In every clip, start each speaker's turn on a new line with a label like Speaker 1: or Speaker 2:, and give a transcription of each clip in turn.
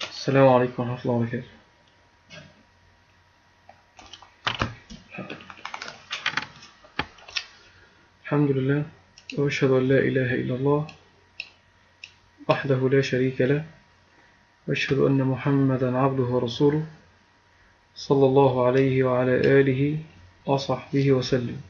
Speaker 1: السلام عليكم ورحمة الله وبركاته. الحمد لله وأشهد أن لا إله إلا الله وحده لا شريك له وأشهد أن محمدا عبده ورسوله صلى الله عليه وعلى آله وصحبه وسلم.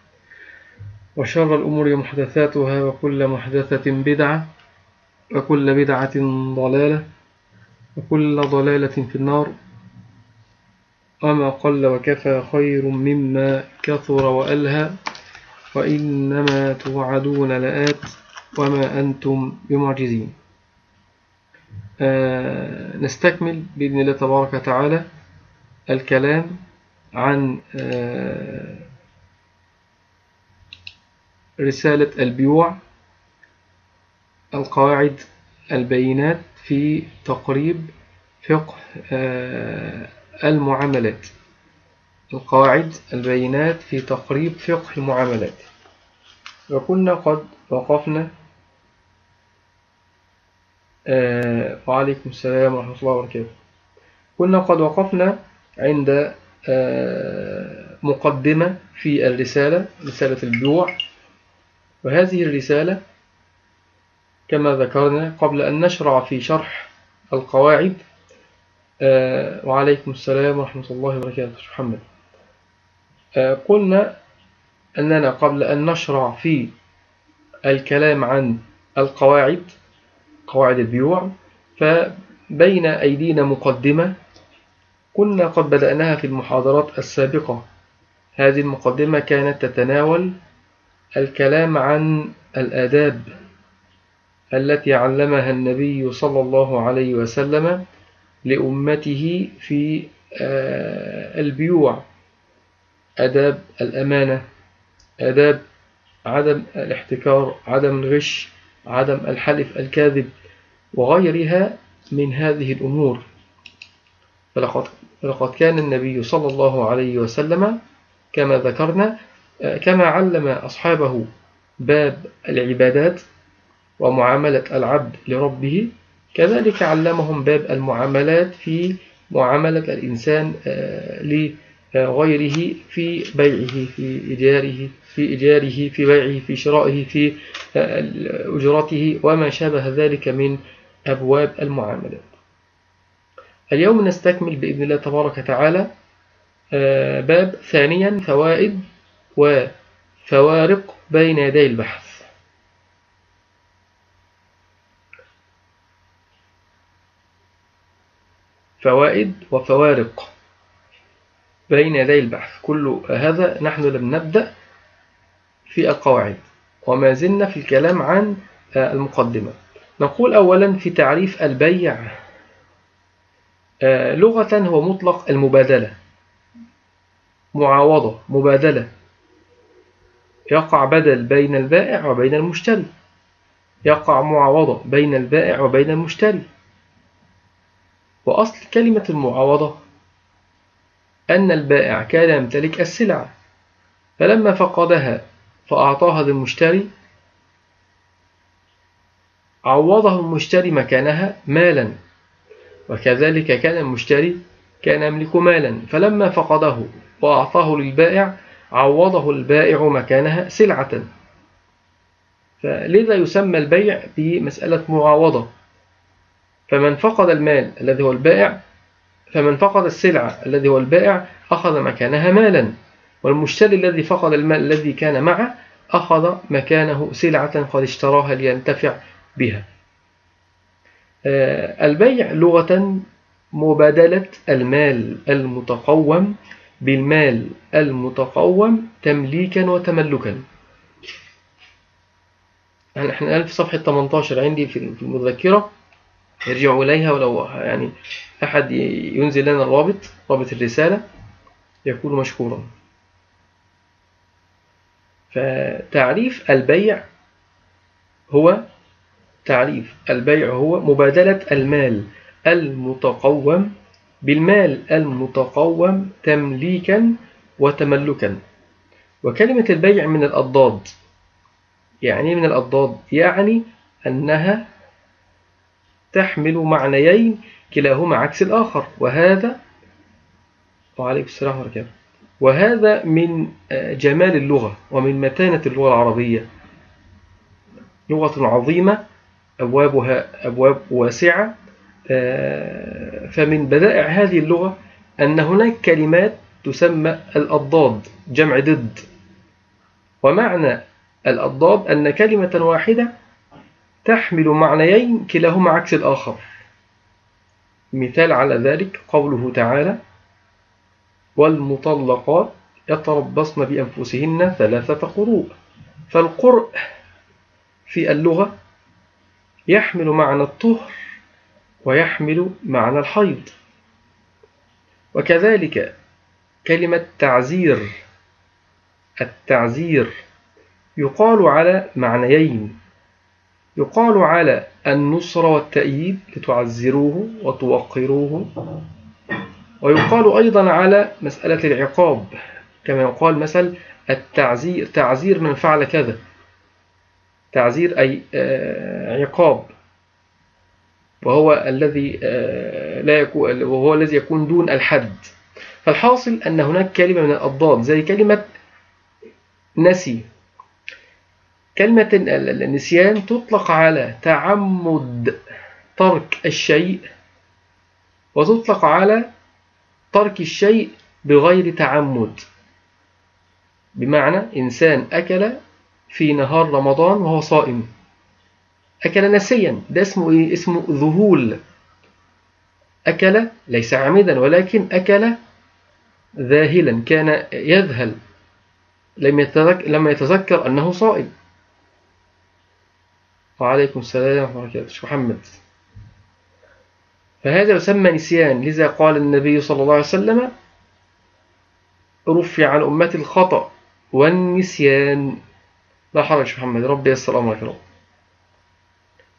Speaker 1: وشر الأمور محدثاتها وكل محدثة بدعة وكل بدعة ضلالة وكل ضلالة في النار. وما قل وكفى خير مما كثر وألهى وإنما توعدون لآت وما أنتم بمعجزين. آه نستكمل بإذن الله تبارك وتعالى الكلام عن آه رسالة البيوع القواعد البينات في تقريب فقه آه المعاملات. القواعد البينات في تقريب فقه المعاملات. وكنا قد وقفنا آه وعليكم السلام ورحمة الله وبركاته. كنا قد وقفنا عند آه مقدمة في الرسالة رسالة البيوع. وهذه الرسالة كما ذكرنا قبل أن نشرع في شرح القواعد آه وعليكم السلام ورحمة الله وبركاته. محمد. آه قلنا أننا قبل أن نشرع في الكلام عن القواعد قواعد البيوع فبين أيدينا مقدمة كنا قد بدأناها في المحاضرات السابقة. هذه المقدمة كانت تتناول الكلام عن الآداب التي علمها النبي صلى الله عليه وسلم لأمته في البيوع. أداب الأمانة أداب عدم الاحتكار عدم الغش عدم الحلف الكاذب وغيرها من هذه الأمور. فلقد كان النبي صلى الله عليه وسلم كما ذكرنا كما علم أصحابه باب العبادات ومعاملة العبد لربه كذلك علمهم باب المعاملات في معاملة الإنسان لغيره في بيعه في إيجاره في إيجاره في بيعه في شرائه في أجرته وما شابه ذلك من أبواب المعاملات. اليوم نستكمل بإذن الله تبارك وتعالى باب ثانيا فوائد وفوارق بين يدي البحث. فوائد وفوارق بين يدي البحث. كل هذا نحن لم نبدأ في القواعد وما زلنا في الكلام عن المقدمة. نقول أولا في تعريف البيع. لغة هو مطلق المبادلة معاوضة مبادلة. يقع بدل بين البائع وبين المشتري. يقع معاوضة بين البائع وبين المشتري. وأصل كلمة المعاوضة أن البائع كان يمتلك السلعة فلما فقدها فأعطاها للمشتري. عوضه المشتري مكانها مالا وكذلك كان المشتري كان يملك مالا فلما فقده وأعطاه للبائع عوضه البائع مكانها سلعة. فلذا يسمى البيع بمسألة معاوضة. فمن فقد المال الذي هو البائع فمن فقد السلعة الذي هو البائع أخذ مكانها مالا. والمشتري الذي فقد المال الذي كان معه أخذ مكانه سلعة قد اشتراها لينتفع بها. آه، البيع لغة مبادلة المال المتقوم بالمال المتقوم تمليكا وتملكا. يعني إحنا الآن في صفحة 18 عندي في المذكرة يرجعوا إليها ولو يعني أحد ينزل لنا الرابط رابط الرسالة يكون مشكورا. فتعريف البيع هو تعريف البيع هو مبادلة المال المتقوم بالمال المتقوم تمليكا وتملكا. وكلمة البيع من الأضداد يعني من الأضداد يعني أنها تحمل معنيين كلاهما عكس الآخر. وهذا وعليكم السلام ورحمة وهذا من جمال اللغة ومن متانة اللغة العربية. لغة عظيمة أبوابها أبواب واسعة. آه، فمن بدائع هذه اللغة أن هناك كلمات تسمى الأضداد جمع ضد. ومعنى الأضداد أن كلمة واحدة تحمل معنيين كلاهما عكس الآخر. مثال على ذلك قوله تعالى والمطلقات يتربصن بأنفسهن ثلاثة قروء فالقرء في اللغة يحمل معنى الطهر ويحمل معنى الحيض. وكذلك كلمة تعزير التعزير يقال على معنيين. يقال على النصر والتأييد لتعزروه وتوقروه. ويقال أيضا على مسألة العقاب كما يقال مثل التعزير تعزير من فعل كذا. تعزير أي آه، عقاب. وهو الذي آه، لا يكون وهو الذي يكون دون الحد. فالحاصل أن هناك كلمة من الأضداد زي كلمة نسي. كلمة النسيان تطلق على تعمد ترك الشيء وتطلق على ترك الشيء بغير تعمد. بمعنى إنسان أكل في نهار رمضان وهو صائم. أكل نسيا. ده اسمه إيه؟ اسمه ذهول. أكل ليس عامدا ولكن أكل ذاهلا. كان يذهل. لم يتذكر أنه صائم. وعليكم السلام ورحمة الله محمد. فهذا يسمى نسيان. لذا قال النبي صلى الله عليه وسلم رفع عن أمتي الخطأ والنسيان. لا حرج محمد. ربي السلام عليكم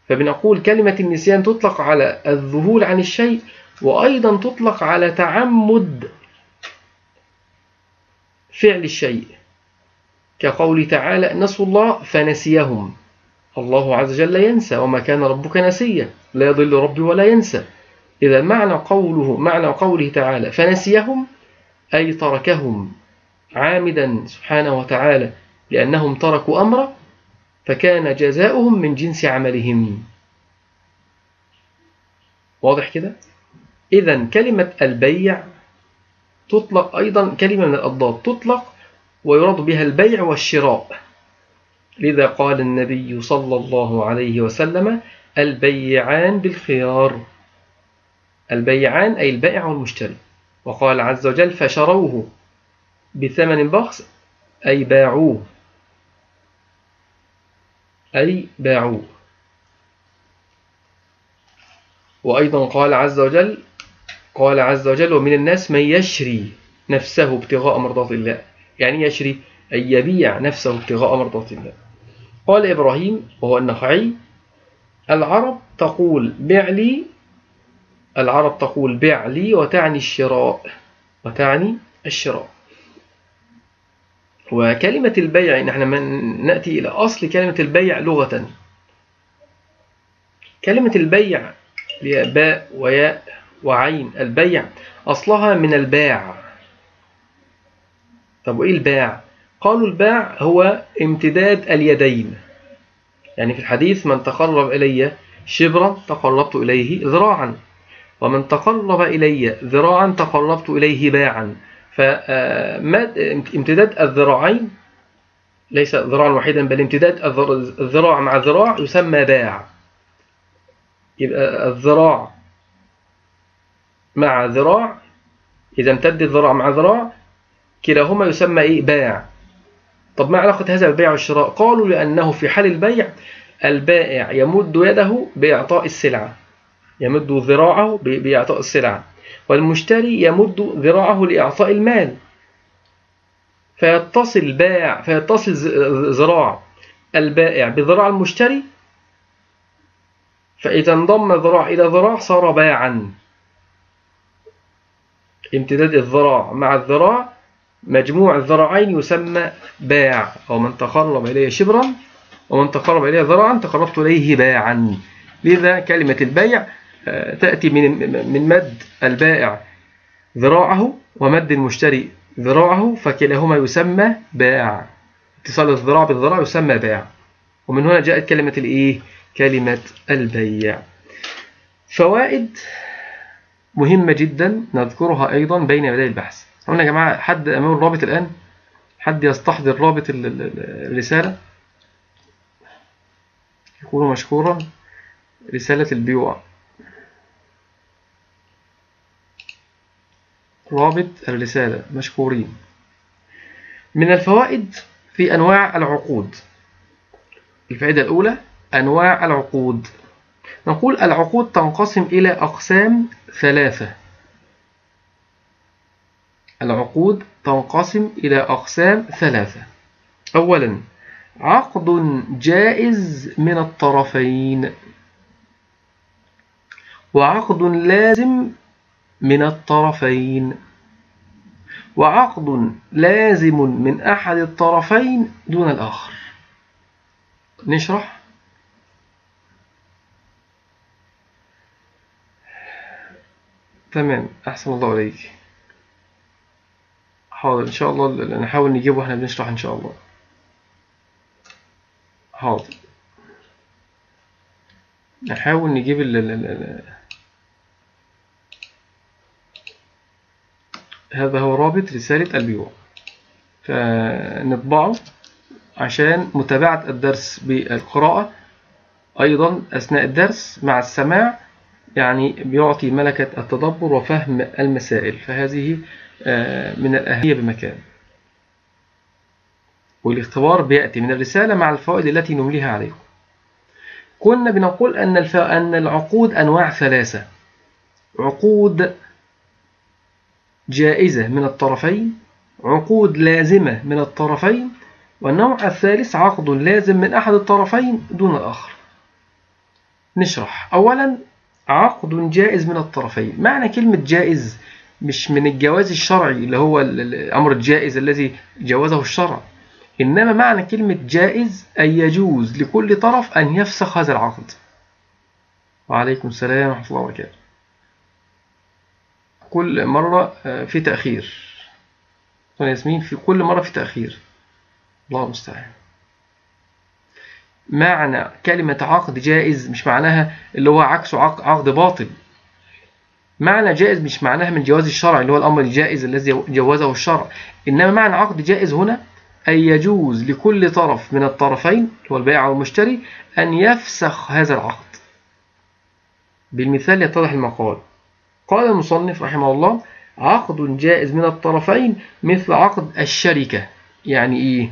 Speaker 1: فبنقول كلمة النسيان تطلق على الذهول عن الشيء وأيضا تطلق على تعمد فعل الشيء. كقول تعالى نسوا الله فنسيهم. الله عز وجل ينسى وما كان ربك نسيا لا يضل ربي ولا ينسى. إذا معنى قوله معنى قوله تعالى فنسيهم أي تركهم عامدا سبحانه وتعالى لأنهم تركوا أمره فكان جزاؤهم من جنس عملهم. واضح كده؟ إذا كلمة البيع تطلق أيضا كلمة من الأضداد تطلق ويراد بها البيع والشراء. لذا قال النبي صلى الله عليه وسلم البيعان بالخيار. البيعان أي البائع والمشتري. وقال عز وجل فشروه بثمن بخس أي باعوه. أي باعوه. وأيضا قال عز وجل قال عز وجل ومن الناس من يشري نفسه ابتغاء مرضات الله. يعني يشري أي يبيع نفسه ابتغاء مرضات الله. قال إبراهيم وهو النخعي العرب تقول بع لي. العرب تقول بع لي وتعني الشراء وتعني الشراء. وكلمة البيع نحن نأتي إلى أصل كلمة البيع لغة. كلمة البيع باء وياء وعين. البيع أصلها من الباع. طب وإيه الباع؟ قالوا الباع هو امتداد اليدين. يعني في الحديث من تقرب إلي شبرا تقربت إليه ذراعا ومن تقرب إلي ذراعا تقربت إليه باعا. فامتداد الذراعين ليس ذراعا واحدا بل امتداد الذراع مع ذراع يسمى باع. يبقى الذراع مع ذراع إذا امتد الذراع مع ذراع كلاهما يسمى إيه؟ باع. طب ما علاقة هذا بالبيع والشراء؟ قالوا لأنه في حال البيع البائع يمد يده بإعطاء السلعة يمد ذراعه بإعطاء السلعة. والمشتري يمد ذراعه لإعطاء المال. فيتصل بائع فيتصل ذراع البائع بذراع المشتري. فإذا انضم ذراع إلى ذراع صار باعا. امتداد الذراع مع الذراع مجموع الذراعين يسمى باع. أو من تقرب إليه شبرا ومن تقرب إليه ذراعا تقربت إليه باعا. لذا كلمة البيع تأتي من من مد البائع ذراعه ومد المشتري ذراعه فكلاهما يسمى باع. اتصال الذراع بالذراع يسمى باع. ومن هنا جاءت كلمة الإيه؟ كلمة البيع. فوائد مهمة جدا نذكرها أيضا بين يدي البحث. قلنا يا جماعة حد أمام الرابط الآن؟ حد يستحضر رابط الرسالة؟ يكون مشكورا. رسالة البيوع. رابط الرسالة مشكورين. من الفوائد في أنواع العقود. الفائدة الأولى أنواع العقود. نقول العقود تنقسم إلى أقسام ثلاثة. العقود تنقسم إلى أقسام ثلاثة. أولا عقد جائز من الطرفين. وعقد لازم من الطرفين. وعقد لازم من أحد الطرفين دون الآخر. نشرح؟ تمام أحسن الله عليك حاضر إن شاء الله نحاول نجيبه وإحنا بنشرح إن شاء الله. حاضر. نحاول نجيب ال هذا هو رابط رسالة البيوع. فنطبعه عشان متابعة الدرس بالقراءة. أيضا أثناء الدرس مع السماع يعني بيعطي ملكة التدبر وفهم المسائل. فهذه آه، من الأهمية بمكان. والاختبار بيأتي من الرسالة مع الفوائد التي نمليها عليكم. كنا بنقول أن أن العقود أنواع ثلاثة. عقود جائزة من الطرفين عقود لازمة من الطرفين والنوع الثالث عقد لازم من أحد الطرفين دون الآخر. نشرح. أولا عقد جائز من الطرفين. معنى كلمة جائز مش من الجواز الشرعي اللي هو الأمر الجائز الذي جوزه الشرع. إنما معنى كلمة جائز أن يجوز لكل طرف أن يفسخ هذا العقد. وعليكم السلام ورحمة الله وبركاته. كل مرة آه، في تأخير. ياسمين في كل مرة في تأخير. الله المستعان. معنى كلمة عقد جائز مش معناها اللي هو عكسه عقد باطل. معنى جائز مش معناها من جواز الشرع اللي هو الأمر الجائز الذي جوزه الشرع. إنما معنى عقد جائز هنا أن يجوز لكل طرف من الطرفين هو البائع والمشتري أن يفسخ هذا العقد. بالمثال يتضح المقال. قال المصنف رحمه الله عقد جائز من الطرفين مثل عقد الشركة. يعني إيه؟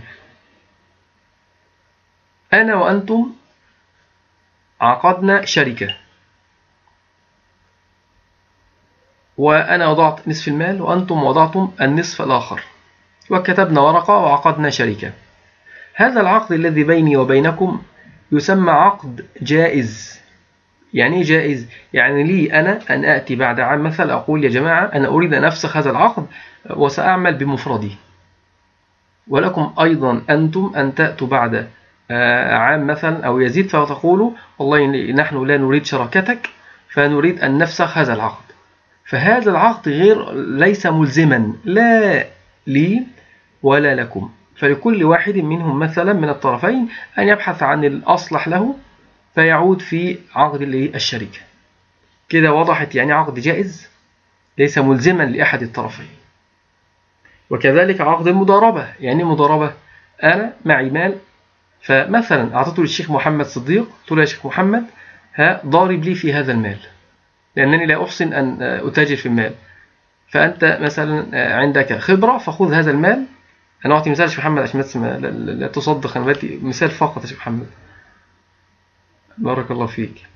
Speaker 1: أنا وأنتم عقدنا شركة. وأنا وضعت نصف المال وأنتم وضعتم النصف الآخر. وكتبنا ورقة وعقدنا شركة. هذا العقد الذي بيني وبينكم يسمى عقد جائز. يعني إيه جائز؟ يعني لي أنا أن آتي بعد عام مثلا أقول يا جماعة أنا أريد أن أفسخ هذا العقد وسأعمل بمفردي. ولكم أيضا أنتم أن تأتوا بعد آه، عام مثلا أو يزيد فتقولوا والله نحن لا نريد شراكتك فنريد أن نفسخ هذا العقد. فهذا العقد غير ليس ملزما لا لي ولا لكم. فلكل واحد منهم مثلا من الطرفين أن يبحث عن الأصلح له فيعود في عقد الشركة كده وضحت يعني عقد جائز؟ ليس ملزما لأحد الطرفين. وكذلك عقد المضاربة. يعني مضاربة. أنا معي مال. فمثلا أعطيته للشيخ محمد صديق. قلت له يا شيخ محمد ها ضارب لي في هذا المال. لأنني لا أحسن أن أتاجر في المال. فأنت مثلا عندك خبرة فخذ هذا المال. أنا أعطي مثال شيخ محمد عشان لا تصدق. أنا مثال فقط يا شيخ محمد. بارك الله فيك.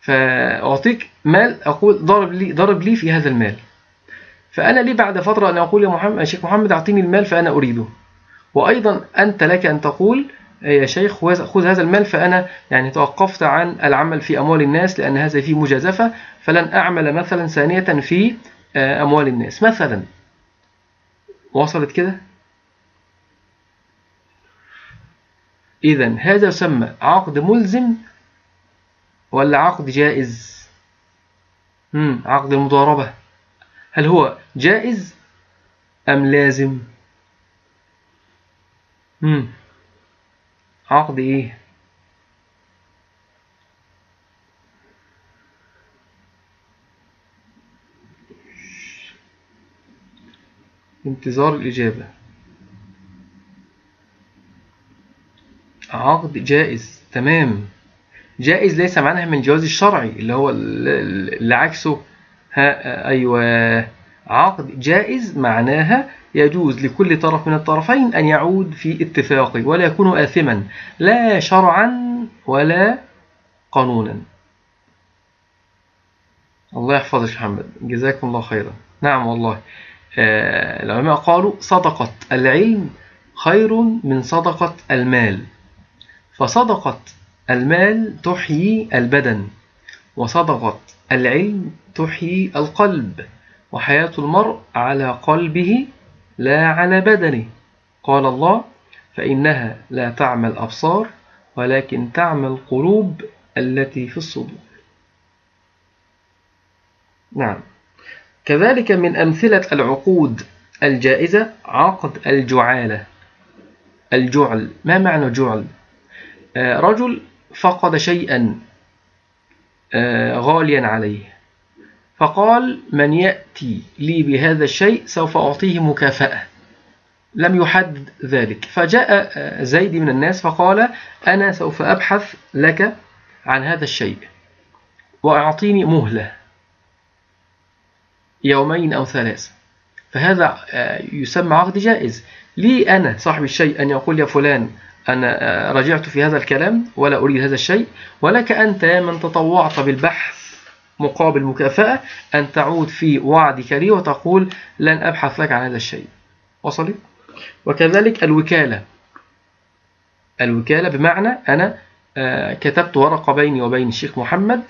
Speaker 1: فأعطيك مال أقول ضرب لي ضرب لي في هذا المال. فأنا لي بعد فترة أن أقول يا محمد يا شيخ محمد أعطيني المال فأنا أريده. وأيضا أنت لك أن تقول يا شيخ خذ هذا المال فأنا يعني توقفت عن العمل في أموال الناس لأن هذا فيه مجازفة. فلن أعمل مثلا ثانية في آه، أموال الناس. مثلا. وصلت كده؟ إذا هذا يسمى عقد ملزم ولا عقد جائز مم. عقد المضاربة هل هو جائز أم لازم مم. عقد إيه انتظار الإجابة عقد جائز تمام جائز ليس معناها من الجواز الشرعي اللي هو اللي عكسه. ها أيوة. عقد جائز معناها يجوز لكل طرف من الطرفين أن يعود في اتفاق ولا يكون آثما لا شرعا ولا قانونا. الله يحفظك محمد. جزاكم الله خيرا. نعم والله. آه العلماء قالوا صدقة العلم خير من صدقة المال. فصدقة المال تحيي البدن وصدقة العلم تحيي القلب وحياة المرء على قلبه لا على بدنه. قال الله فإنها لا تعمى الأبصار ولكن تعمى القلوب التي في الصدور. نعم. كذلك من أمثلة العقود الجائزة عقد الجعالة. الجعل ما معنى جعل؟ آه، رجل فقد شيئا آه، غاليا عليه. فقال من يأتي لي بهذا الشيء سوف أعطيه مكافأة. لم يحدد ذلك. فجاء آه، زيد من الناس فقال أنا سوف أبحث لك عن هذا الشيء وأعطيني مهلة يومين أو ثلاثة فهذا يسمى عقد جائز. لي أنا صاحب الشيء أن يقول يا فلان أنا آه، رجعت في هذا الكلام ولا أريد هذا الشيء ولك أنت يا من تطوعت بالبحث مقابل مكافأة أن تعود في وعدك لي وتقول لن أبحث لك عن هذا الشيء. وصلت؟ وكذلك الوكالة. الوكالة بمعنى أنا آه، كتبت ورقة بيني وبين الشيخ محمد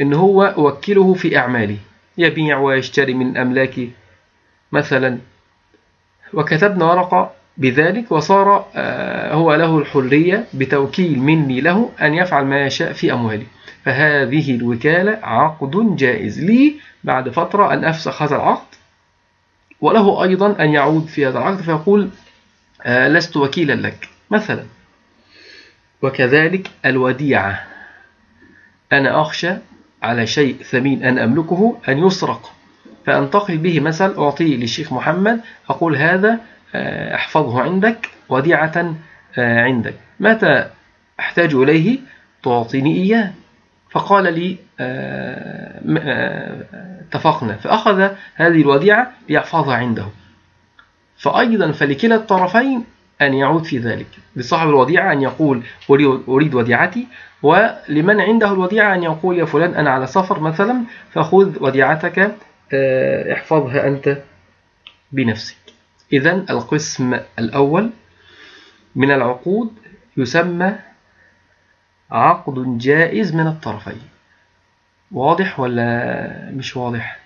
Speaker 1: إن هو أوكله في أعمالي. يبيع ويشتري من أملاكي مثلا. وكتبنا ورقة بذلك وصار آه، هو له الحرية بتوكيل مني له أن يفعل ما يشاء في أموالي. فهذه الوكالة عقد جائز لي بعد فترة أن أفسخ هذا العقد. وله أيضا أن يعود في هذا العقد فيقول آه، لست وكيلا لك. مثلا وكذلك الوديعة. أنا أخشى على شيء ثمين أن أملكه أن يسرق. فأنتقل به مثل أعطيه للشيخ محمد أقول هذا احفظه عندك وديعة آه، عندك. متى أحتاج إليه؟ تعطيني إياه. فقال لي آه، اتفقنا. فأخذ هذه الوديعة ليحفظها عنده. فأيضا فلكلا الطرفين أن يعود في ذلك. لصاحب الوديعة أن يقول أريد وديعتي. ولمن عنده الوديعة أن يقول يا فلان أنا على سفر مثلا فخذ وديعتك احفظها أنت بنفسك. إذا القسم الأول من العقود يسمى عقد جائز من الطرفين. واضح ولا مش واضح؟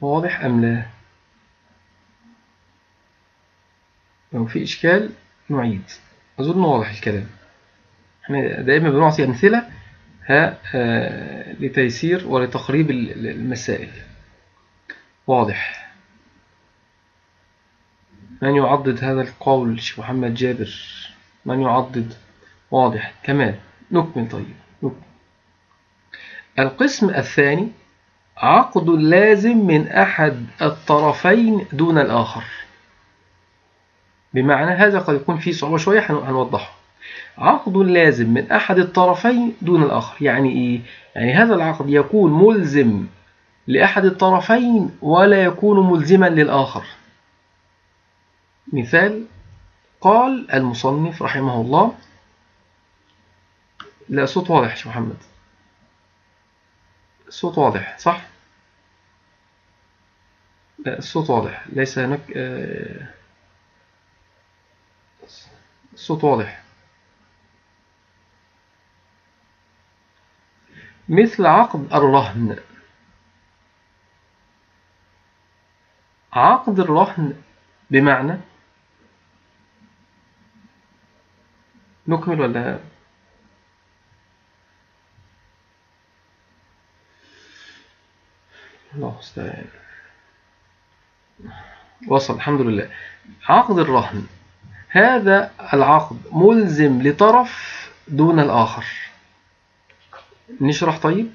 Speaker 1: واضح أم لا؟ لو في إشكال نعيد. أظن واضح الكلام. إحنا دائما بنعطي أمثلة ها آه، لتيسير ولتقريب المسائل. واضح. من يعضد هذا القول شيخ محمد جابر؟ من يعضد؟ واضح. كمان نكمل. طيب. نكمل. القسم الثاني عقد لازم من أحد الطرفين دون الآخر. بمعنى هذا قد يكون فيه صعوبة شوية هنوضحه. عقد لازم من أحد الطرفين دون الآخر. يعني إيه؟ يعني هذا العقد يكون ملزم لأحد الطرفين ولا يكون ملزما للآخر. مثال قال المصنف رحمه الله لا صوت واضح يا محمد. الصوت واضح صح؟ لا الصوت واضح. ليس هناك آه، الصوت واضح. مثل عقد الرهن. عقد الرهن بمعنى نكمل ولا؟ الله استعان وصل الحمد لله. عقد الرهن. هذا العقد ملزم لطرف دون الآخر. نشرح طيب؟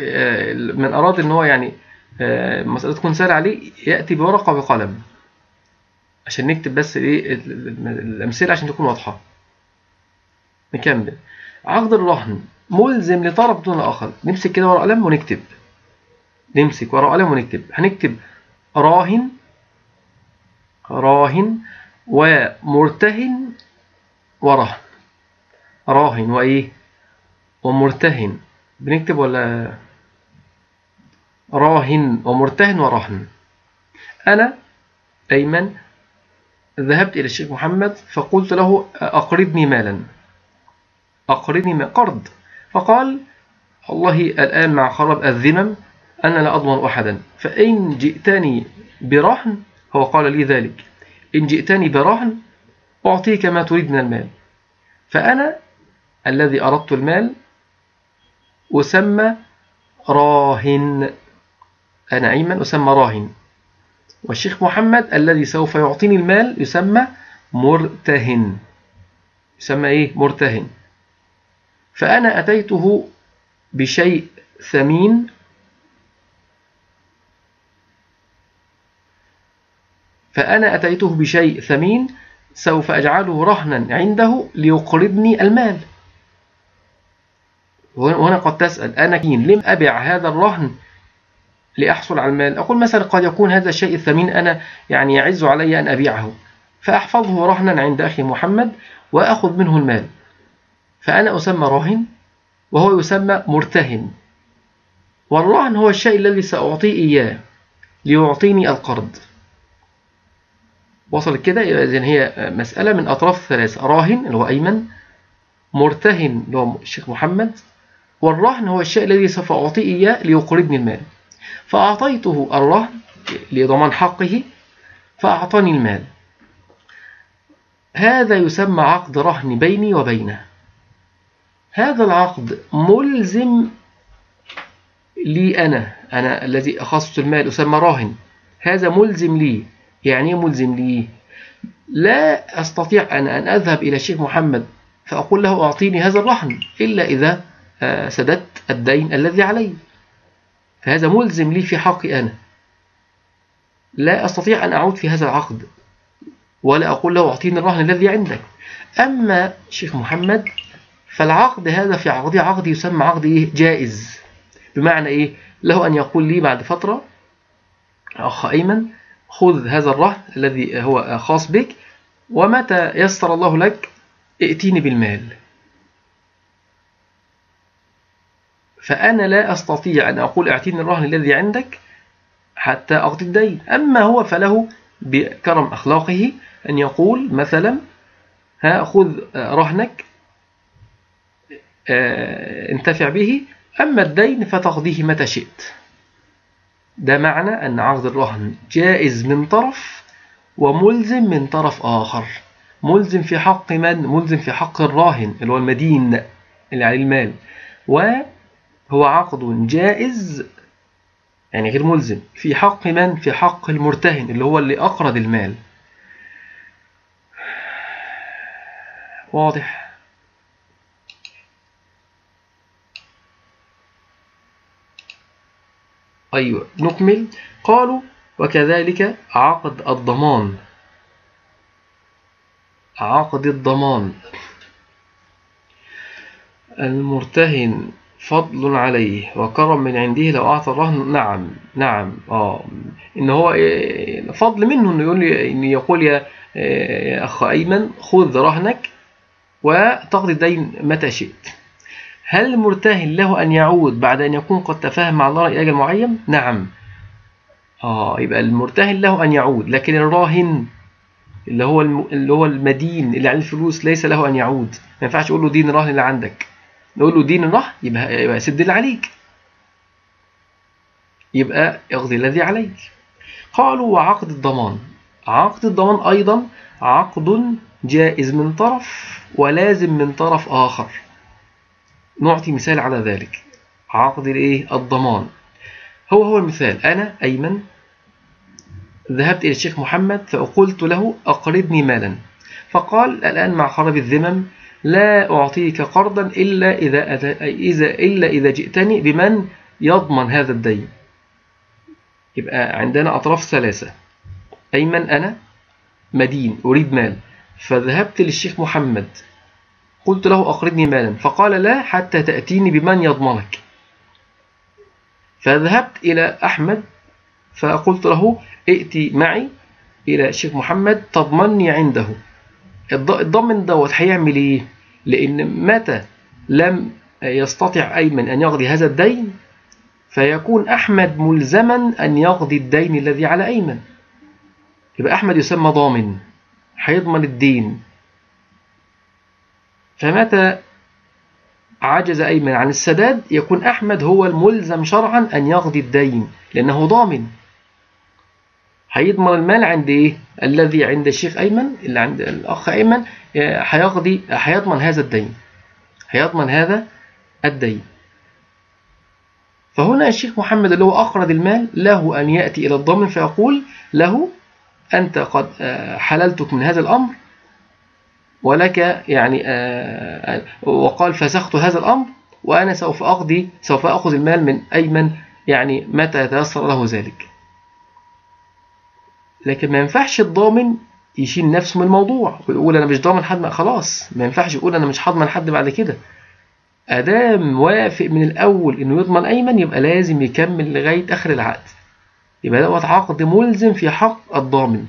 Speaker 1: آه، من أراد أن هو يعني آه، مسألة تكون سهلة عليه يأتي بورقة وقلم عشان نكتب بس إيه الأمثلة عشان تكون واضحة. نكمل. عقد الرهن ملزم لطرف دون الآخر. نمسك كده ورقة قلم ونكتب. نمسك ورقة قلم ونكتب. هنكتب راهن راهن ومرتهن ورهن راهن وإيه؟ ومرتهن. بنكتب ولا؟ راهن ومرتهن ورهن أنا أيمن ذهبت إلى الشيخ محمد فقلت له أقرضني مالا. أقرضني ما قرض. فقال والله الآن مع خرب الذمم أنا لا أضمن أحدا. فإن جئتني برهن هو قال لي ذلك. إن جئتني برهن أعطيك ما تريد من المال. فأنا الذي أردت المال أسمى راهن. أنا أيمن أسمى راهن. والشيخ محمد الذي سوف يعطيني المال يسمى مرتهن. يسمى إيه؟ مرتهن. فأنا أتيته بشيء ثمين فأنا أتيته بشيء ثمين سوف أجعله رهنا عنده ليقرضني المال. وهنا قد تسأل أنا كين لم أبع هذا الرهن لأحصل على المال؟ أقول مثلا قد يكون هذا الشيء الثمين أنا يعني يعز علي أن أبيعه. فأحفظه رهنا عند أخي محمد وأخذ منه المال. فأنا أسمى راهن وهو يسمى مرتهن. والرهن هو الشيء الذي سأعطيه إياه ليعطيني القرض. وصلت كده إذن هي مسألة من أطراف ثلاثة راهن اللي هو أيمن مرتهن اللي هو الشيخ محمد والرهن هو الشيء الذي سوف أعطيه إياه ليقرضني المال. فأعطيته الرهن لضمان حقه فأعطاني المال. هذا يسمى عقد رهن بيني وبينه. هذا العقد ملزم لي أنا أنا الذي أخصت المال أسمى راهن. هذا ملزم لي. يعني ملزم لي. لا أستطيع أن أن أذهب إلى الشيخ محمد فأقول له أعطيني هذا الرهن إلا إذا آه، سددت الدين الذي علي. فهذا ملزم لي في حقي أنا. لا أستطيع أن أعود في هذا العقد ولا أقول له أعطيني الرهن الذي عندك. أما شيخ محمد فالعقد هذا في عقدي عقد يسمى عقد إيه؟ جائز. بمعنى إيه؟ له أن يقول لي بعد فترة أخ أيمن خذ هذا الرهن الذي هو خاص بك ومتى يسر الله لك ائتيني بالمال. فأنا لا أستطيع أن أقول اعطيني الرهن الذي عندك حتى أقضي الدين. أما هو فله بكرم أخلاقه أن يقول مثلا ها خذ رهنك آه، انتفع به أما الدين فتقضيه متى شئت. ده معنى أن عقد الرهن جائز من طرف
Speaker 2: وملزم من طرف آخر. ملزم في حق من؟ ملزم في حق الراهن اللي هو المدين اللي عليه المال. وهو عقد جائز يعني غير ملزم. في حق من؟ في حق المرتهن اللي هو اللي أقرض المال. واضح؟ أيوة نكمل. قالوا وكذلك عقد الضمان. عقد الضمان. المرتهن فضل عليه وكرم من عنده. لو أعطى الرهن نعم نعم آه. إن هو إيه، فضل منه إنه يقول إن يقول يا يا أخ أيمن خذ رهنك وتقضي الدين متى شئت. هل المرتهن له أن يعود بعد أن يكون قد تفاهم مع الله إلى معين؟ نعم. آه يبقى المرتهن له أن يعود لكن الراهن اللي هو اللي هو المدين اللي عليه الفلوس ليس له أن يعود. ما ينفعش تقول له دين الرهن اللي عندك. نقول له دين الرهن يبقى يبقى سد اللي عليك. يبقى اقضي الذي عليك. قالوا وعقد الضمان. عقد الضمان أيضا عقد جائز من طرف ولازم من طرف آخر. نعطي مثال على ذلك. عقد الإيه؟ الضمان. هو هو المثال. أنا أيمن ذهبت إلى الشيخ محمد فقلت له أقرضني مالا. فقال الآن مع خراب الذمم لا أعطيك قرضا إلا إذا, إذا, إلا إذا جئتني بمن يضمن هذا الدين. يبقى عندنا أطراف ثلاثة. أيمن أنا مدين أريد مال. فذهبت للشيخ محمد قلت له أقرضني مالا. فقال لا حتى تأتيني بمن يضمنك. فذهبت إلى أحمد فقلت له ائتي معي إلى الشيخ محمد تضمني عنده. الضمن دوت هيعمل إيه؟ لأن متى لم يستطع أيمن أن يقضي هذا الدين فيكون أحمد ملزما أن يقضي الدين الذي على أيمن. يبقى أحمد يسمى ضامن هيضمن الدين. فمتى عجز أيمن عن السداد؟ يكون أحمد هو الملزم شرعا أن يقضي الدين لأنه ضامن. هيضمن المال عند إيه؟ الذي عند الشيخ أيمن اللي عند الأخ أيمن هيقضي هيضمن هذا الدين. هيضمن هذا الدين. فهنا الشيخ محمد اللي هو أقرض المال له أن يأتي إلى الضامن فيقول له أنت قد آه، حللتك من هذا الأمر ولك يعني آه، آه، وقال فسخت هذا الأمر وأنا سوف أقضي سوف أخذ المال من أيمن يعني متى يتيسر له ذلك. لكن ما ينفعش الضامن يشيل نفسه من الموضوع ويقول أنا مش ضامن حد خلاص ما ينفعش يقول أنا مش هضمن حد بعد كده. أدام وافق من الأول إنه يضمن أيمن يبقى لازم يكمل لغاية آخر العقد. يبقى دوت عقد ملزم في حق الضامن.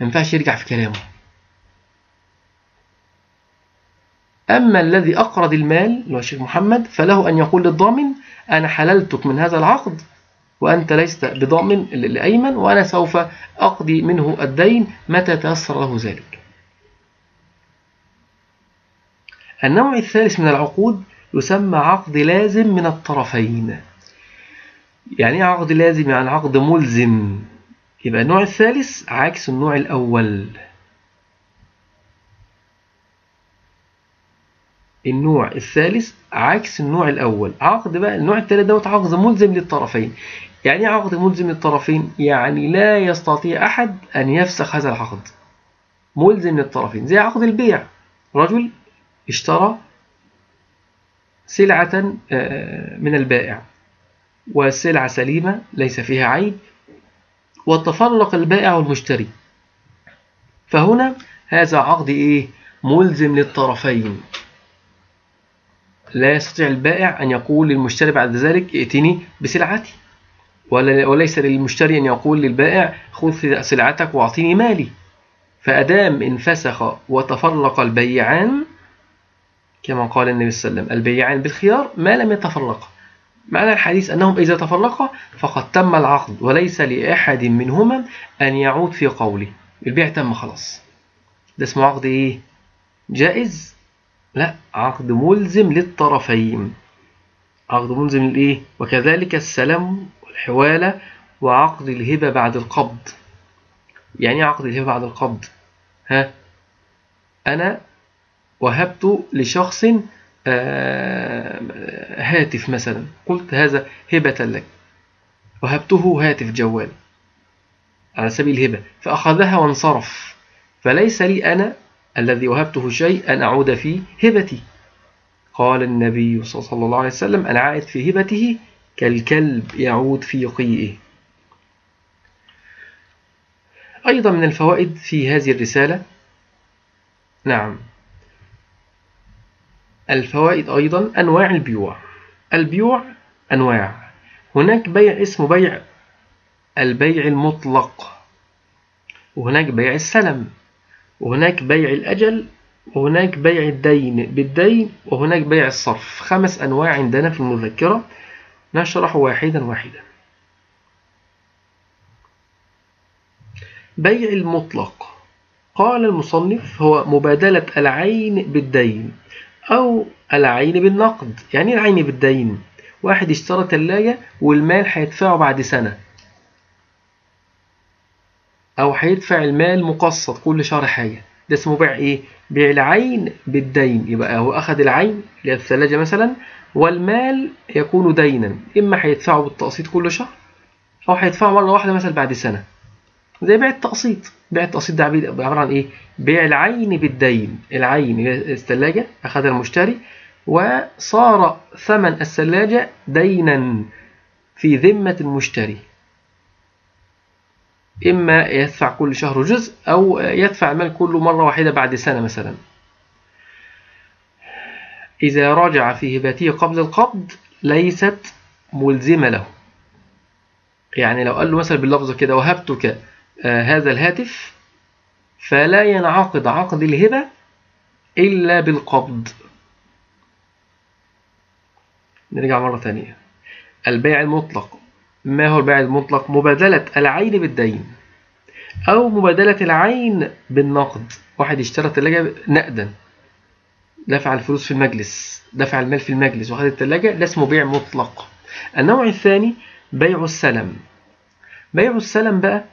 Speaker 2: ما ينفعش يرجع في كلامه. أما الذي أقرض المال اللي هو الشيخ محمد فله أن يقول للضامن أنا حللتك من هذا العقد وأنت لست بضامن لأيمن وأنا سوف أقضي منه الدين متى تيسر له ذلك. النوع الثالث من العقود يسمى عقد لازم من الطرفين. يعني إيه عقد لازم؟ يعني عقد ملزم. يبقى النوع الثالث عكس النوع الأول. النوع الثالث عكس النوع الأول. عقد بقى النوع الثالث دوت عقد ملزم للطرفين. يعني عقد ملزم للطرفين؟ يعني لا يستطيع أحد أن يفسخ هذا العقد. ملزم للطرفين. زي عقد البيع. رجل اشترى سلعة آه، من البائع. والسلعة سليمة ليس فيها عيب. وتفرق البائع والمشتري. فهنا هذا عقد إيه؟ ملزم للطرفين. لا يستطيع البائع أن يقول للمشتري بعد ذلك ائتني بسلعتي. وليس للمشتري أن يقول للبائع خذ سلعتك واعطيني مالي. فأدام انفسخ وتفرق البيعان كما قال النبي صلى الله عليه وسلم البيعان بالخيار ما لم يتفرقا معنى الحديث أنهم إذا تفرقا فقد تم العقد وليس لأحد منهما أن يعود في قوله. البيع تم خلاص. ده اسمه عقد إيه؟ جائز؟ لا عقد ملزم للطرفين. عقد ملزم للإيه؟ وكذلك السلام والحوالة وعقد الهبة بعد القبض. يعني إيه عقد الهبة بعد القبض؟ ها؟ أنا وهبت لشخص آه، هاتف مثلا. قلت هذا هبة لك. وهبته هاتف جوال على سبيل الهبة. فأخذها وانصرف. فليس لي أنا الذي وهبته شيء أن أعود في هبتي. قال النبي صلى الله عليه وسلم العائد في هبته كالكلب يعود في قيئه. أيضا من الفوائد في هذه الرسالة نعم الفوائد أيضا أنواع البيوع. البيوع أنواع. هناك بيع اسمه بيع البيع المطلق وهناك بيع السلم. وهناك بيع الأجل وهناك بيع الدين بالدين وهناك بيع الصرف. خمس أنواع عندنا في المذكرة. نشرح واحدا واحدا. بيع المطلق. قال المصنف هو مبادلة العين بالدين أو العين بالنقد يعني العين بالدين. واحد اشترى ثلاجة والمال هيدفعه بعد سنة. أو هيدفع المال مقسط كل شهر حاجة. ده اسمه بيع إيه؟ بيع العين بالدين. يبقى هو أخذ العين اللي هي الثلاجة مثلا والمال يكون دينا. إما هيدفعه بالتقسيط كل شهر أو هيدفعه مرة واحدة مثلا بعد سنة. زي بيع التقسيط. بيع التقسيط ده عبارة عن إيه؟ بيع العين بالدين. العين الثلاجة أخذها المشتري وصار ثمن الثلاجة دينا في ذمة المشتري. إما يدفع كل شهر جزء أو يدفع المال كله مرة واحدة بعد سنة مثلا. إذا رجع في هبته قبل القبض ليست ملزمة له. يعني لو قال له مثلا باللفظ كده وهبتك آه، هذا الهاتف فلا ينعقد عقد الهبة إلا بالقبض. نرجع مرة ثانية البيع المطلق. ما هو البيع المطلق؟ مبادلة العين بالدين أو مبادلة العين بالنقد. واحد اشترى الثلاجة نقدا. دفع الفلوس في المجلس دفع المال في المجلس وخد الثلاجة ده اسمه بيع مطلق. النوع الثاني بيع السلم. بيع السلم بقى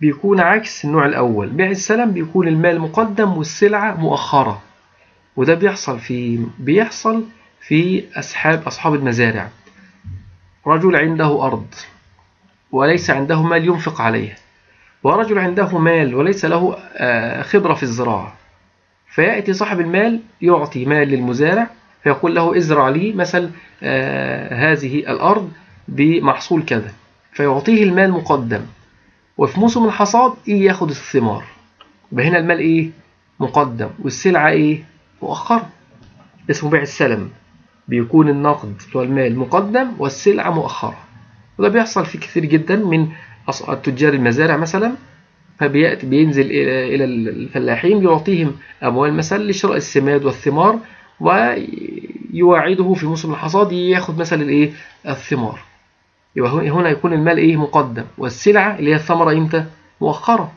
Speaker 2: بيكون عكس النوع الأول. بيع السلم بيكون المال مقدم والسلعة مؤخرة. وده بيحصل في بيحصل في أصحاب أصحاب المزارع. رجل عنده أرض وليس عنده مال ينفق عليه ورجل عنده مال وليس له آه، خبرة في الزراعة فيأتي صاحب المال يعطي مال للمزارع فيقول له ازرع لي مثل آه، هذه الأرض بمحصول كذا فيعطيه المال مقدم وفي موسم الحصاد إيه ياخد الثمار هنا المال إيه؟ مقدم والسلعة إيه؟ مؤخرة اسمه بيع السلم. بيكون النقد اللي هو المال مقدم والسلعة مؤخرة. وده بيحصل في كثير جدا من تجار المزارع مثلا فبيأتي بينزل إلى الفلاحين يعطيهم أموال مثلا لشراء السماد والثمار ويواعده في موسم الحصاد ياخد مثلا الإيه؟ الثمار. يبقى هنا يكون المال إيه؟ مقدم. والسلعة اللي هي الثمرة إمتى؟ مؤخرة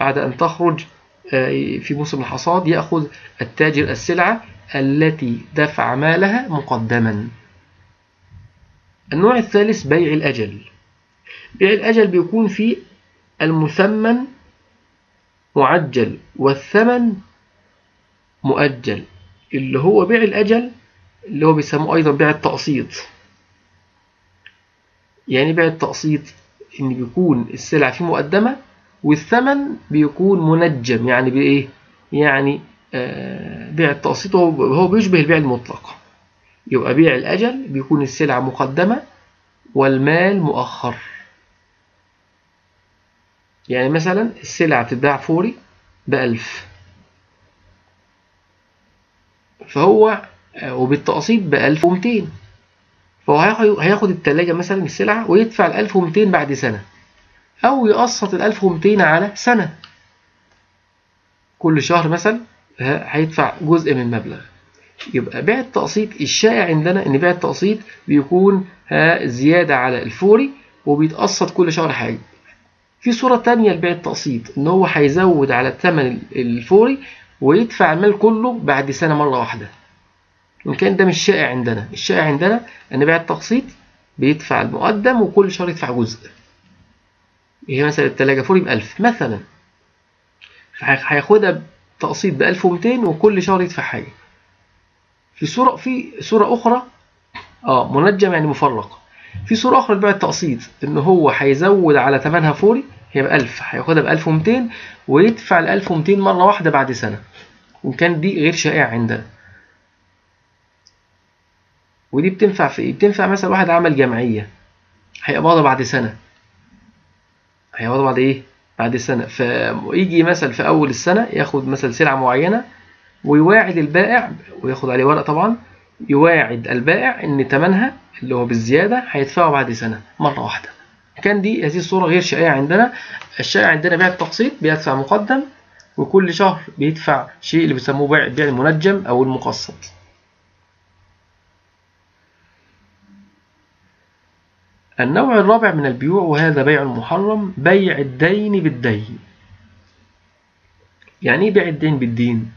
Speaker 2: بعد أن تخرج آه، في موسم الحصاد يأخذ التاجر السلعة التي دفع مالها مقدما. النوع الثالث بيع الأجل. بيع الأجل بيكون في المثمن معجل والثمن مؤجل. اللي هو بيع الأجل اللي هو بيسموه أيضا بيع التقسيط. يعني بيع التقسيط إن بيكون السلعة فيه مقدمة والثمن بيكون منجم. يعني بإيه؟ يعني بيع التقسيط هو بيشبه البيع المطلق. يبقى بيع الأجل بيكون السلعة مقدمة والمال مؤخر. يعني مثلا السلعة بتتباع فوري بألف. فهو آه، وبالتقسيط بألف ومتين. فهو هياخد التلاجة مثلا السلعة ويدفع الألف ومتين بعد سنة. أو يقسط الألف ومتين على سنة. كل شهر مثلا هيدفع جزء من المبلغ يبقى بيع التقسيط الشائع عندنا إن بيع التقسيط بيكون زيادة على الفوري وبيتقسط كل شهر حاجة. في صورة تانية لبيع التقسيط إن هو هيزود على الثمن الفوري ويدفع المال كله بعد سنة مرة واحدة. إن كان ده مش شائع عندنا. الشائع عندنا أن بيع التقسيط بيدفع المقدم وكل شهر يدفع جزء. هي مثلا التلاجة فوري بألف مثلا. هياخدها تقسيط ب 1200 وكل شهر يدفع حاجة. في صورة في صورة أخرى آه منجم يعني مفرق. في صورة أخرى لبيع التقسيط إن هو هيزود على ثمنها فوري هي ب 1000 هياخدها ب 1200 ويدفع ال 1200 مرة واحدة بعد سنة. وكان دي غير شائعة عندنا. ودي بتنفع في إيه؟ بتنفع مثلا واحد عمل جمعية هيقبضها بعد سنة. هيقبضها بعد إيه؟ بعد سنة. فيجي مثلا في أول السنة ياخد مثلا سلعة معينة ويواعد البائع وياخد عليه ورق طبعا يواعد البائع إن تمنها اللي هو بالزيادة هيدفعه بعد سنة مرة واحدة. كان دي هذه الصورة غير شائعة عندنا. الشائع عندنا بيع التقسيط بيدفع مقدم وكل شهر بيدفع شيء اللي بيسموه بيع بيع المنجم أو المقسط. النوع الرابع من البيوع وهذا بيع محرم بيع الدين بالدين. يعني إيه بيع الدين بالدين؟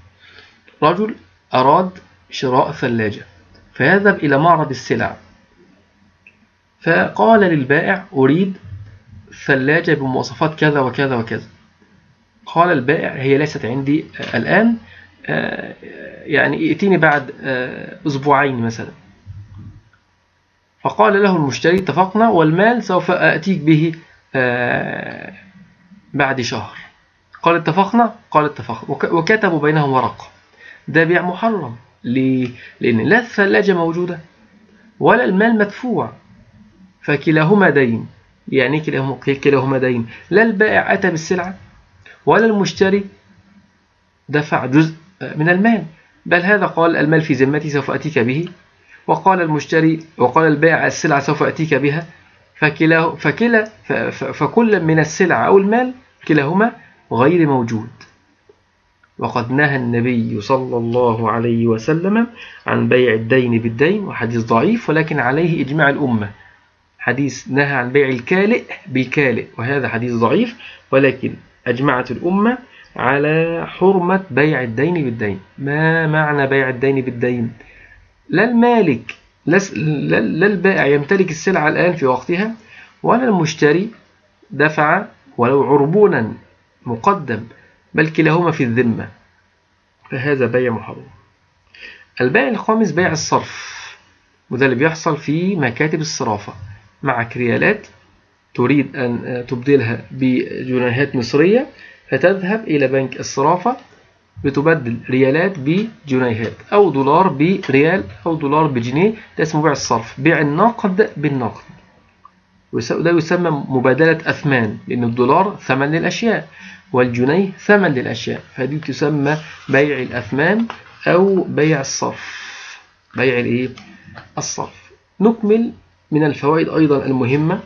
Speaker 2: رجل أراد شراء ثلاجة فيذهب إلى معرض السلع. فقال للبائع أريد ثلاجة بمواصفات كذا وكذا وكذا. قال البائع هي ليست عندي الآن يعني ائتيني بعد أسبوعين مثلا. فقال له المشتري اتفقنا والمال سوف أأتيك به بعد شهر. قال اتفقنا قال اتفقنا. وكتبوا بينهم ورقة. ده بيع محرم. ليه؟ لأن لا الثلاجة موجودة ولا المال مدفوع. فكلاهما دين. يعني كلاهما دين. لا البائع أتى بالسلعة ولا المشتري دفع جزء من المال. بل هذا قال المال في ذمتي سوف أتيك به. وقال المشتري وقال البائع السلعة سوف أتيك بها فكلا فكلا فكل من السلعة أو المال كلاهما غير موجود. وقد نهى النبي صلى الله عليه وسلم عن بيع الدين بالدين وحديث ضعيف ولكن عليه إجماع الأمة. حديث نهى عن بيع الكالئ بالكالئ وهذا حديث ضعيف ولكن أجمعت الأمة على حرمة بيع الدين بالدين. ما معنى بيع الدين بالدين؟ لا المالك لا البائع يمتلك السلعة الآن في وقتها ولا المشتري دفع ولو عربونا مقدم بل كلاهما في الذمة. فهذا بيع محرم. البيع الخامس بيع الصرف. وده اللي بيحصل في مكاتب الصرافة. معك ريالات تريد أن تبدلها بجنيهات مصرية فتذهب إلى بنك الصرافة بتبدل ريالات بجنيهات أو دولار بريال أو دولار بجنيه. ده اسمه بيع الصرف بيع النقد بالنقد. وده يسمى مبادلة أثمان لأن الدولار ثمن للأشياء والجنيه ثمن للأشياء. فهذه تسمى بيع الأثمان أو بيع الصرف. بيع الإيه؟ الصرف. نكمل من الفوائد أيضا المهمة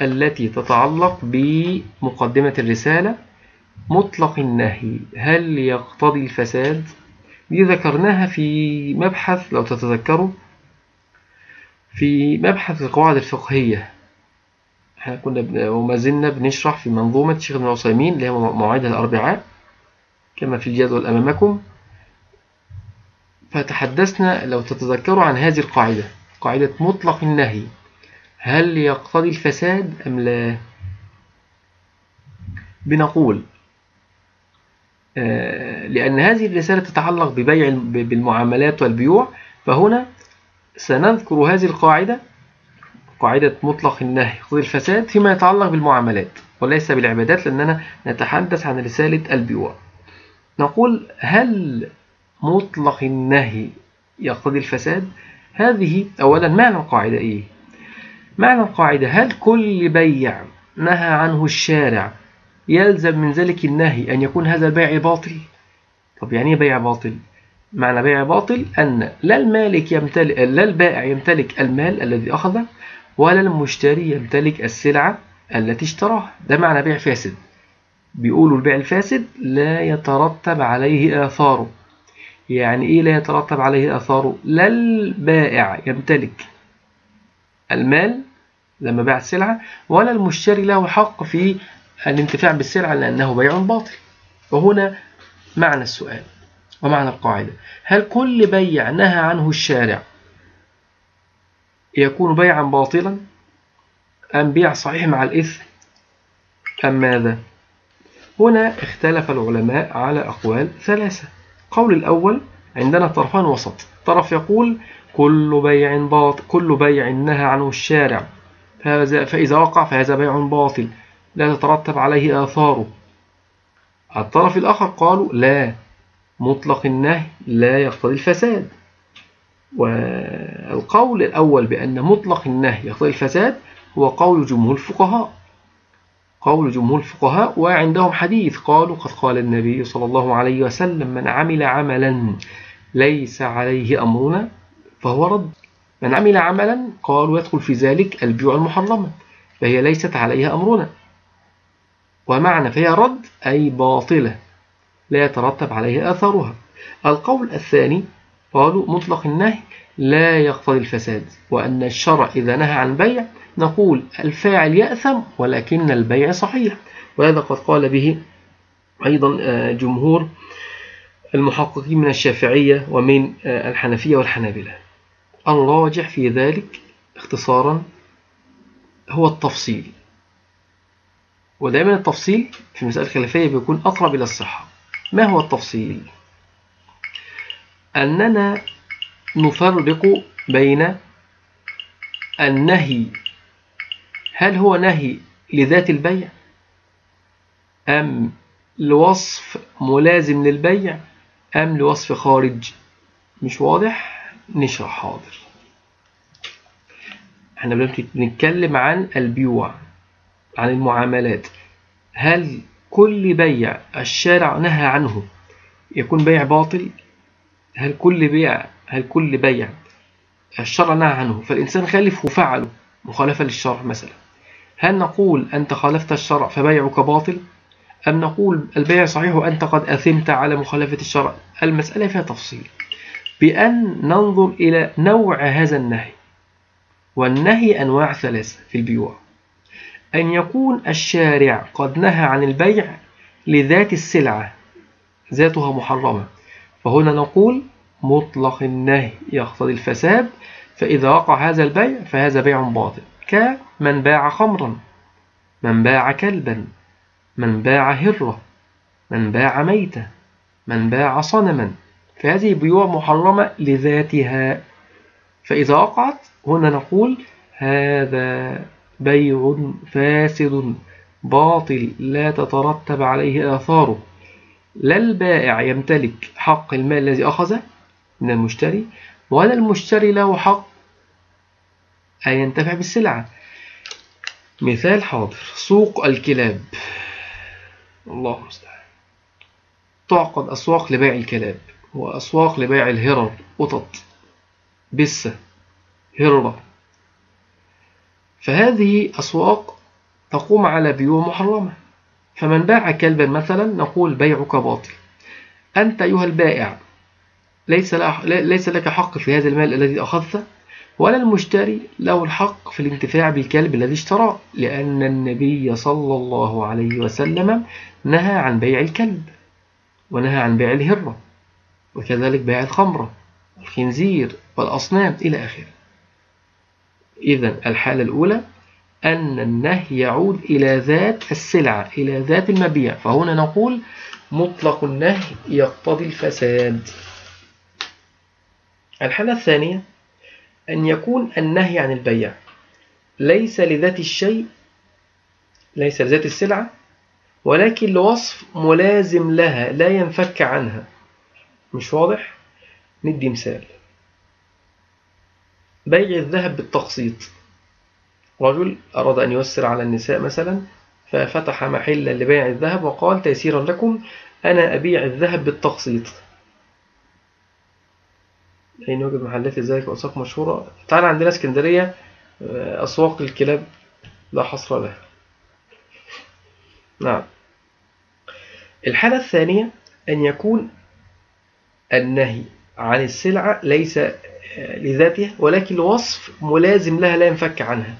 Speaker 2: التي تتعلق بمقدمة الرسالة. مطلق النهي. هل يقتضي الفساد؟ دي ذكرناها في مبحث لو تتذكروا في مبحث القواعد الفقهية. إحنا كنا وما زلنا بنشرح في منظومة شيخ ابن عثيمين اللي هي موعدها الأربعاء كما في الجدول أمامكم. فتحدثنا لو تتذكروا عن هذه القاعدة قاعدة مطلق النهي. هل يقتضي الفساد أم لا؟ بنقول لأن هذه الرسالة تتعلق ببيع بالمعاملات والبيوع. فهنا سنذكر هذه القاعدة قاعدة مطلق النهي خذ الفساد فيما يتعلق بالمعاملات وليس بالعبادات لأننا نتحدث عن رسالة البيوع. نقول هل مطلق النهي يقتضي الفساد؟ هذه أولا معنى القاعدة إيه؟ معنى القاعدة هل كل بيع نهى عنه الشارع يلزم من ذلك النهي أن يكون هذا البيع باطل. طب يعني إيه بيع باطل؟ معنى بيع باطل أن لا المالك يمتلك لا البائع يمتلك المال الذي أخذه ولا المشتري يمتلك السلعة التي اشتراها. ده معنى بيع فاسد. بيقولوا البيع الفاسد لا يترتب عليه آثاره. يعني إيه لا يترتب عليه آثاره؟ لا البائع يمتلك المال لما باع السلعة ولا المشتري له حق في الانتفاع بالسلعة لأنه بيع باطل. وهنا معنى السؤال ومعنى القاعدة. هل كل بيع نهى عنه الشارع يكون بيعا باطلا؟ أم بيع صحيح مع الإثم؟ أم ماذا؟ هنا اختلف العلماء على أقوال ثلاثة. قول الأول عندنا طرفان وسط. طرف يقول كل بيع باطل كل بيع نهى عنه الشارع. فإذا وقع فهذا بيع باطل. لا تترتب عليه آثاره. الطرف الآخر قالوا لا مطلق النهي لا يقتضي الفساد. والقول الأول بأن مطلق النهي يقتضي الفساد هو قول جمهور الفقهاء. قول جمهور الفقهاء وعندهم حديث قالوا قد قال النبي صلى الله عليه وسلم من عمل عملا ليس عليه أمرنا فهو رد. من عمل عملا قالوا يدخل في ذلك البيوع المحرمة فهي ليست عليها أمرنا. ومعنى فهي رد أي باطلة لا يترتب عليها أثرها. القول الثاني قالوا مطلق النهي لا يقتضي الفساد وأن الشرع إذا نهى عن بيع نقول الفاعل يأثم ولكن البيع صحيح. وهذا قد قال به أيضا آه، جمهور المحققين من الشافعية ومن آه، الحنفية والحنابلة. الراجح في ذلك اختصارا هو التفصيل. ودائما التفصيل في المسألة الخلافية بيكون أقرب إلى الصحة. ما هو التفصيل؟ أننا نفرق بين النهي. هل هو نهي لذات البيع؟ أم لوصف ملازم للبيع؟ أم لوصف خارج؟ مش واضح. نشرح حاضر. إحنا بنتكلم عن البيوع. عن المعاملات. هل كل بيع الشارع نهى عنه؟ يكون بيع باطل؟ هل كل بيع هل كل بيع الشرع نهى عنه؟ فالإنسان خالف وفعله مخالفة للشرع مثلا. هل نقول أنت خالفت الشرع فبيعك باطل؟ أم نقول البيع صحيح وأنت قد أثمت على مخالفة الشرع؟ المسألة فيها تفصيل. بأن ننظر إلى نوع هذا النهي. والنهي أنواع ثلاثة في البيوع. أن يكون الشارع قد نهى عن البيع لذات السلعة ذاتها محرمة. فهنا نقول مطلق النهي يقتضي الفساد فإذا وقع هذا البيع فهذا بيع باطل. كمن باع خمرا من باع كلبا من باع هرة من باع ميتة من باع صنما. فهذه بيوع محرمة لذاتها. فإذا وقعت هنا نقول هذا بيع فاسد باطل لا تترتب عليه آثاره. لا البائع يمتلك حق المال الذي أخذه من المشتري ولا المشتري له حق أن ينتفع بالسلعة. مثال حاضر سوق الكلاب. الله المستعان. تعقد أسواق لبيع الكلاب وأسواق لبيع الهرر قطط بسة هرة فهذه أسواق تقوم على بيوع محرمة. فمن باع كلبا مثلا نقول بيعك باطل. أنت أيها البائع ليس, ليس لك حق في هذا المال الذي أخذته ولا المشتري له الحق في الانتفاع بالكلب الذي اشتراه لأن النبي صلى الله عليه وسلم نهى عن بيع الكلب ونهى عن بيع الهرة وكذلك بيع الخمرة والخنزير والأصنام إلى آخره. إذا الحالة الأولى أن النهي يعود إلى ذات السلعة إلى ذات المبيع. فهنا نقول مطلق النهي يقتضي الفساد. الحالة الثانية أن يكون النهي عن البيع ليس لذات الشيء ليس لذات السلعة ولكن لوصف ملازم لها لا ينفك عنها. مش واضح؟ ندي مثال. بيع الذهب بالتقسيط. رجل أراد أن يوسر على النساء مثلا ففتح محلا لبيع الذهب وقال تيسيرا لكم أنا أبيع الذهب بالتقسيط. أين يوجد محلات ذلك وأسواق مشهورة تعال عندنا اسكندرية آه، أسواق الكلاب لا حصر لها. نعم. الحالة الثانية أن يكون النهي عن السلعة ليس لذاتها ولكن وصف ملازم لها لا ينفك عنها.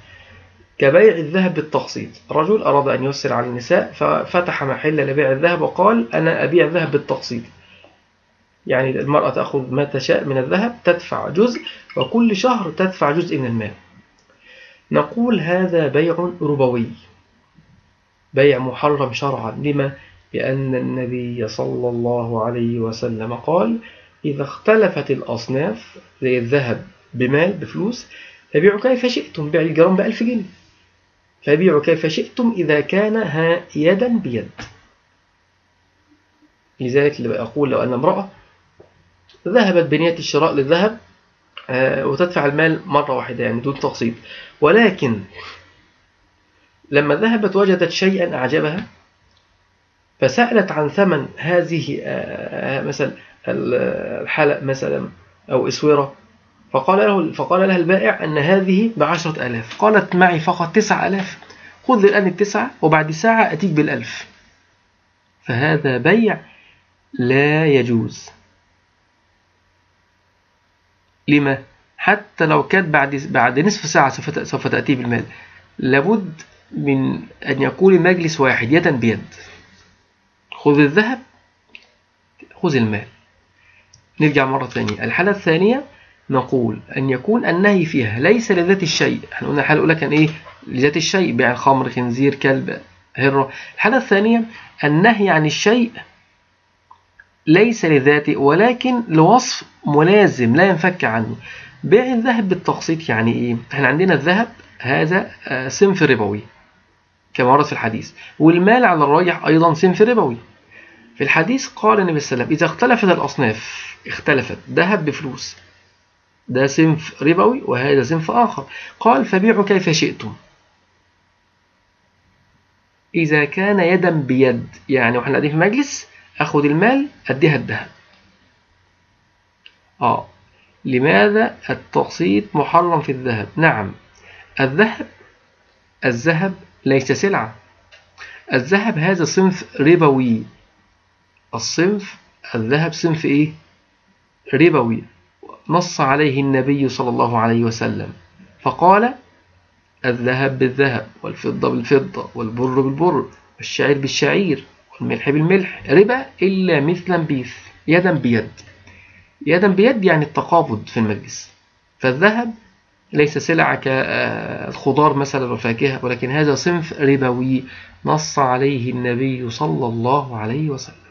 Speaker 2: كبيع الذهب بالتقسيط. رجل أراد أن يسر على النساء ففتح محل لبيع الذهب وقال أنا أبيع الذهب بالتقسيط. يعني المرأة تأخذ ما تشاء من الذهب تدفع جزء وكل شهر تدفع جزء من المال. نقول هذا بيع ربوي. بيع محرم شرعا. لما؟ لأن النبي صلى الله عليه وسلم قال إذا اختلفت الأصناف زي الذهب بمال بفلوس فبيعوا كيف شئتم بيع الجرام بألف جنيه. فبيعوا كيف شئتم إذا كان ها يدا بيد. لذلك أقول لو أن امرأة ذهبت بنية الشراء للذهب آه، وتدفع المال مرة واحدة يعني دون تقسيط. ولكن لما ذهبت وجدت شيئا أعجبها فسألت عن ثمن هذه آه، مثلا الحلق مثلا أو إسورة فقال, له فقال لها البائع أن هذه بعشرة ألاف. قالت معي فقط تسع ألاف. خذ الآن التسعة وبعد ساعة أتيك بالألف. فهذا بيع لا يجوز. لما؟ حتى لو كانت بعد بعد نصف ساعة سوف سوف تأتي بالمال. لابد من أن يكون المجلس واحد يدا بيد. خذ الذهب خذ المال. نرجع مرة ثانية. الحالة الثانية نقول أن يكون النهي فيها ليس لذات الشيء. إحنا قلنا الحالة الأولى كان إيه؟ لذات الشيء بيع الخمر خنزير كلب هرة. الحالة الثانية النهي عن الشيء ليس لذاته ولكن لوصف ملازم لا ينفك عنه. بيع الذهب بالتقسيط يعني إيه؟ إحنا عندنا الذهب هذا آه، صنف ربوي كما ورد في الحديث. والمال على الراجح أيضا صنف ربوي. في الحديث قال النبي صلى الله عليه وسلم إذا اختلفت الأصناف اختلفت ذهب بفلوس. ده صنف ربوي وهذا صنف آخر. قال فبيعوا كيف شئتم. إذا كان يدا بيد يعني وإحنا قاعدين في مجلس أخذ المال أديها الذهب. آه. لماذا التقسيط محرم في الذهب؟ نعم. الذهب الذهب ليس سلعة. الذهب هذا صنف ربوي. الصنف الذهب صنف إيه؟ ربوي. نص عليه النبي صلى الله عليه وسلم. فقال الذهب بالذهب والفضة بالفضة والبر بالبر والشعير بالشعير والملح بالملح. ربا إلا مثلا بيث يدا بيد. يدا بيد يعني التقابض في المجلس. فالذهب ليس سلعة كالخضار مثلا والفاكهة ولكن هذا صنف ربوي. نص عليه النبي صلى الله عليه وسلم.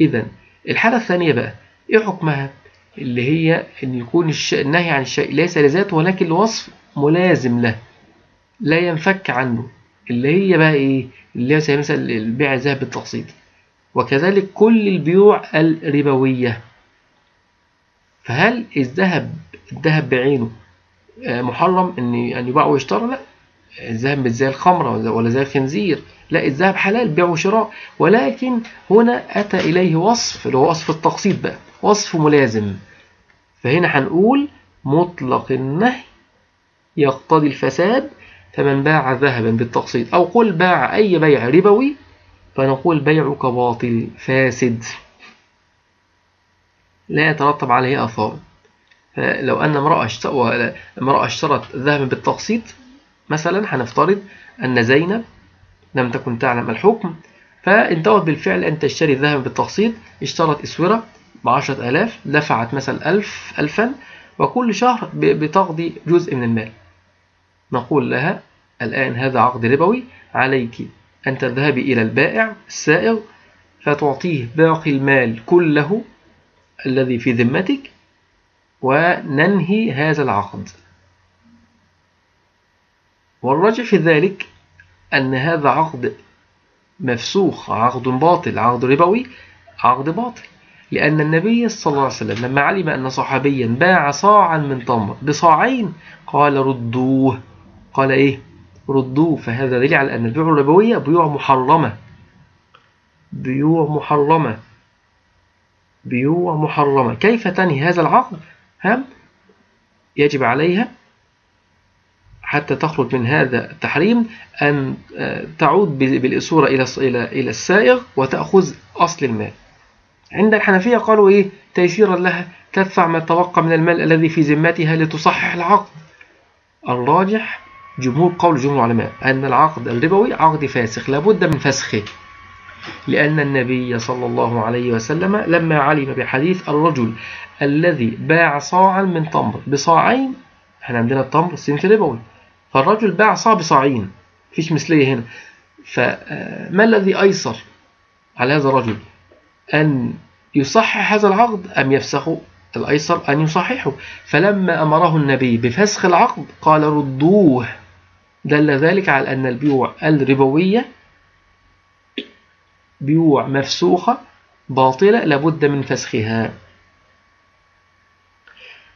Speaker 2: إذا الحالة الثانية بقى إيه حكمها؟ اللي هي أن يكون النهي عن الشيء ليس لذاته ولكن لوصف ملازم له لا ينفك عنه. اللي هي بقى إيه؟ اللي هي مثلا البيع الذهب بالتقسيط. وكذلك كل البيوع الربوية. فهل الذهب الذهب بعينه آه، محرم ان يباع ويشترى؟ لا. الذهب مش زي الخمرة ولا زي الخنزير. لا الذهب حلال بيع وشراء ولكن هنا أتى إليه وصف اللي هو وصف التقسيط بقى وصف ملازم. فهنا هنقول مطلق النهي يقتضي الفساد فمن باع ذهبا بالتقسيط أو قل باع أي بيع ربوي فنقول بيعك باطل فاسد. لا يترتب عليه أثار. فلو أن امرأة اشترت ذهبا بالتقسيط مثلا هنفترض أن زينب لم تكن تعلم الحكم فانتهت بالفعل أن تشتري الذهب بالتقسيط اشترت إسورة بعشرة آلاف دفعت مثلا ألف ألفا وكل شهر بتقضي جزء من المال. نقول لها الآن هذا عقد ربوي عليك أن تذهبي إلى البائع السائغ فتعطيه باقي المال كله الذي في ذمتك وننهي هذا العقد. والرجع في ذلك أن هذا عقد مفسوخ عقد باطل عقد ربوي عقد باطل. لأن النبي صلى الله عليه وسلم لما علم أن صحابيا باع صاعا من تمر بصاعين قال ردوه. قال إيه؟ ردوه. فهذا دليل على أن البيوع الربوية بيوع محرمة. بيوع محرمة. بيوع محرمة. كيف تنهي هذا العقد؟ هم؟ يجب عليها حتى تخرج من هذا التحريم أن آه، تعود بالإسورة إلى إلى السائغ وتأخذ أصل المال. عند الحنفية قالوا إيه؟ تيسيرا لها تدفع ما تبقى من المال الذي في ذمتها لتصحح العقد. الراجح جمهور قول جمهور العلماء أن العقد الربوي عقد فاسخ لابد من فسخه. لأن النبي صلى الله عليه وسلم لما علم بحديث الرجل الذي باع صاعا من تمر بصاعين إحنا عندنا التمر صنف ربوي. فالرجل باع صاع بصاعين فيش مثلية هنا. فما الذي أيسر على هذا الرجل؟ أن يصحح هذا العقد أم يفسخه الأيسر أن يصححه؟ فلما أمره النبي بفسخ العقد قال ردوه. دل ذلك على أن البيوع الربوية بيوع مفسوخة باطلة لابد من فسخها.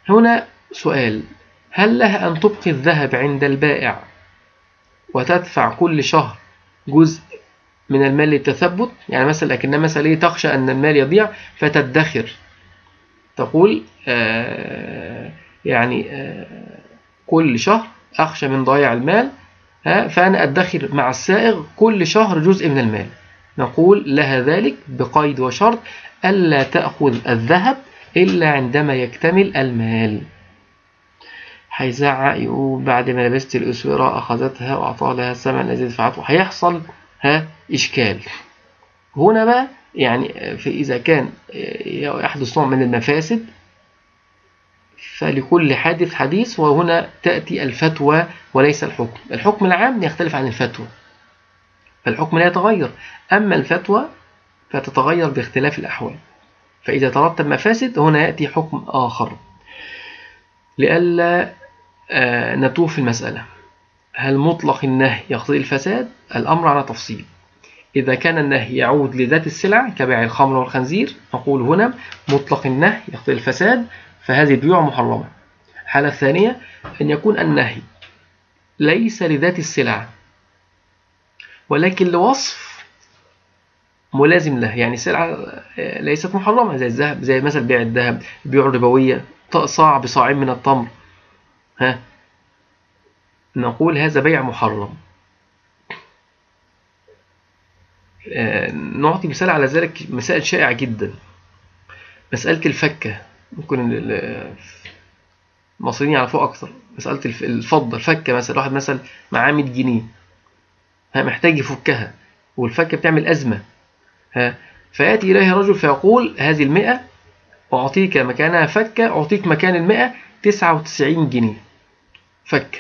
Speaker 2: هنا سؤال. هل لها أن تبقي الذهب عند البائع وتدفع كل شهر جزء من المال للتثبت؟ يعني مثلا لكن مثلا إيه تخشى أن المال يضيع فتدخر. تقول آه يعني آه كل شهر أخشى من ضياع المال فأنا أدخر مع السائغ كل شهر جزء من المال. نقول لها ذلك بقيد وشرط ألا تأخذ الذهب إلا عندما يكتمل المال. هيزعق يقول بعد ما لبست الأسورة أخذتها وأعطاها لها الثمن الذي دفعته. هيحصل ها إشكال. هنا بقى يعني إذا كان يحدث نوع من المفاسد فلكل حادث حديث وهنا تأتي الفتوى وليس الحكم. الحكم العام يختلف عن الفتوى فالحكم لا يتغير. أما الفتوى فتتغير باختلاف الأحوال. فإذا ترتب مفاسد هنا يأتي حكم آخر. لئلا نتوه في المسألة. هل مطلق النهي يقضي الفساد؟ الأمر على تفصيل. إذا كان النهي يعود لذات السلع كبيع الخمر والخنزير نقول هنا مطلق النهي يقضي الفساد فهذه البيوع محرمة. الحالة الثانية أن يكون النهي ليس لذات السلع ولكن لوصف ملازم له. يعني سلعة ليست محرمة زي الذهب زي مثلا بيع الذهب بيع الربوية صاع بصاعين من التمر. ها. نقول هذا بيع محرم. نعطي مثال على ذلك مسائل شائعة جدا. مسألة الفكة. ممكن المصريين يعرفوها أكثر. مسألة الفضة الفكة مثلا. واحد مثلا معاه 100 جنيه. محتاج يفكها. والفكة بتعمل أزمة. ها. فيأتي إليه رجل فيقول هذه المئة أعطيك مكانها فكة أعطيك مكان المئة تسعة وتسعين جنيه. فكة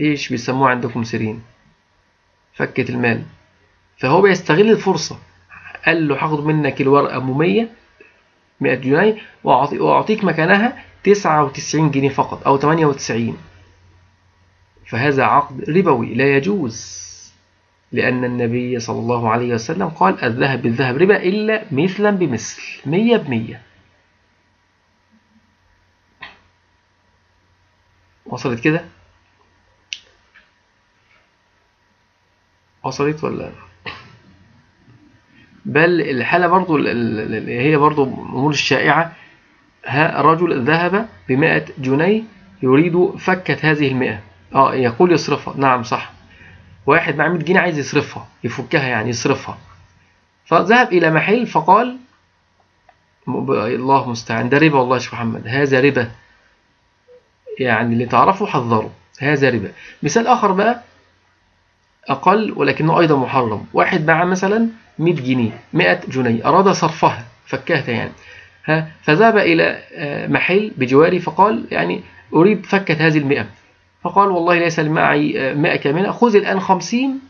Speaker 2: إيش بيسموه عندكم سيرين؟ فكة المال. فهو بيستغل الفرصة. قال له هاخد منك الورقة ب 100 100 جنيه وأعطيك مكانها 99 جنيه فقط أو 98 فهذا عقد ربوي لا يجوز لأن النبي صلى الله عليه وسلم قال الذهب بالذهب ربا إلا مثلا بمثل مية بمية. وصلت كده؟ وصلت ولا؟ بل الحالة برضو هي برضو أمور الشائعة. ها رجل ذهب بمائة جنيه يريد فكة هذه المئة. آه يقول يصرفها. نعم صح. واحد مع 100 جنيه عايز يصرفها يفكها يعني يصرفها. فذهب إلى محل فقال الله مستعان ده ربا والله يا شيخ محمد. هذا ربا. يعني اللي تعرفه حذره. هذا ربا. مثال آخر بقى أقل ولكنه أيضا محرم. واحد باع مثلا 100 جنيه 100 جنيه أراد صرفها فكهتها يعني. ها فذهب إلى محل بجواري فقال يعني أريد فكة هذه المئة. فقال والله ليس معي ماء كاملة خذ الآن خمسين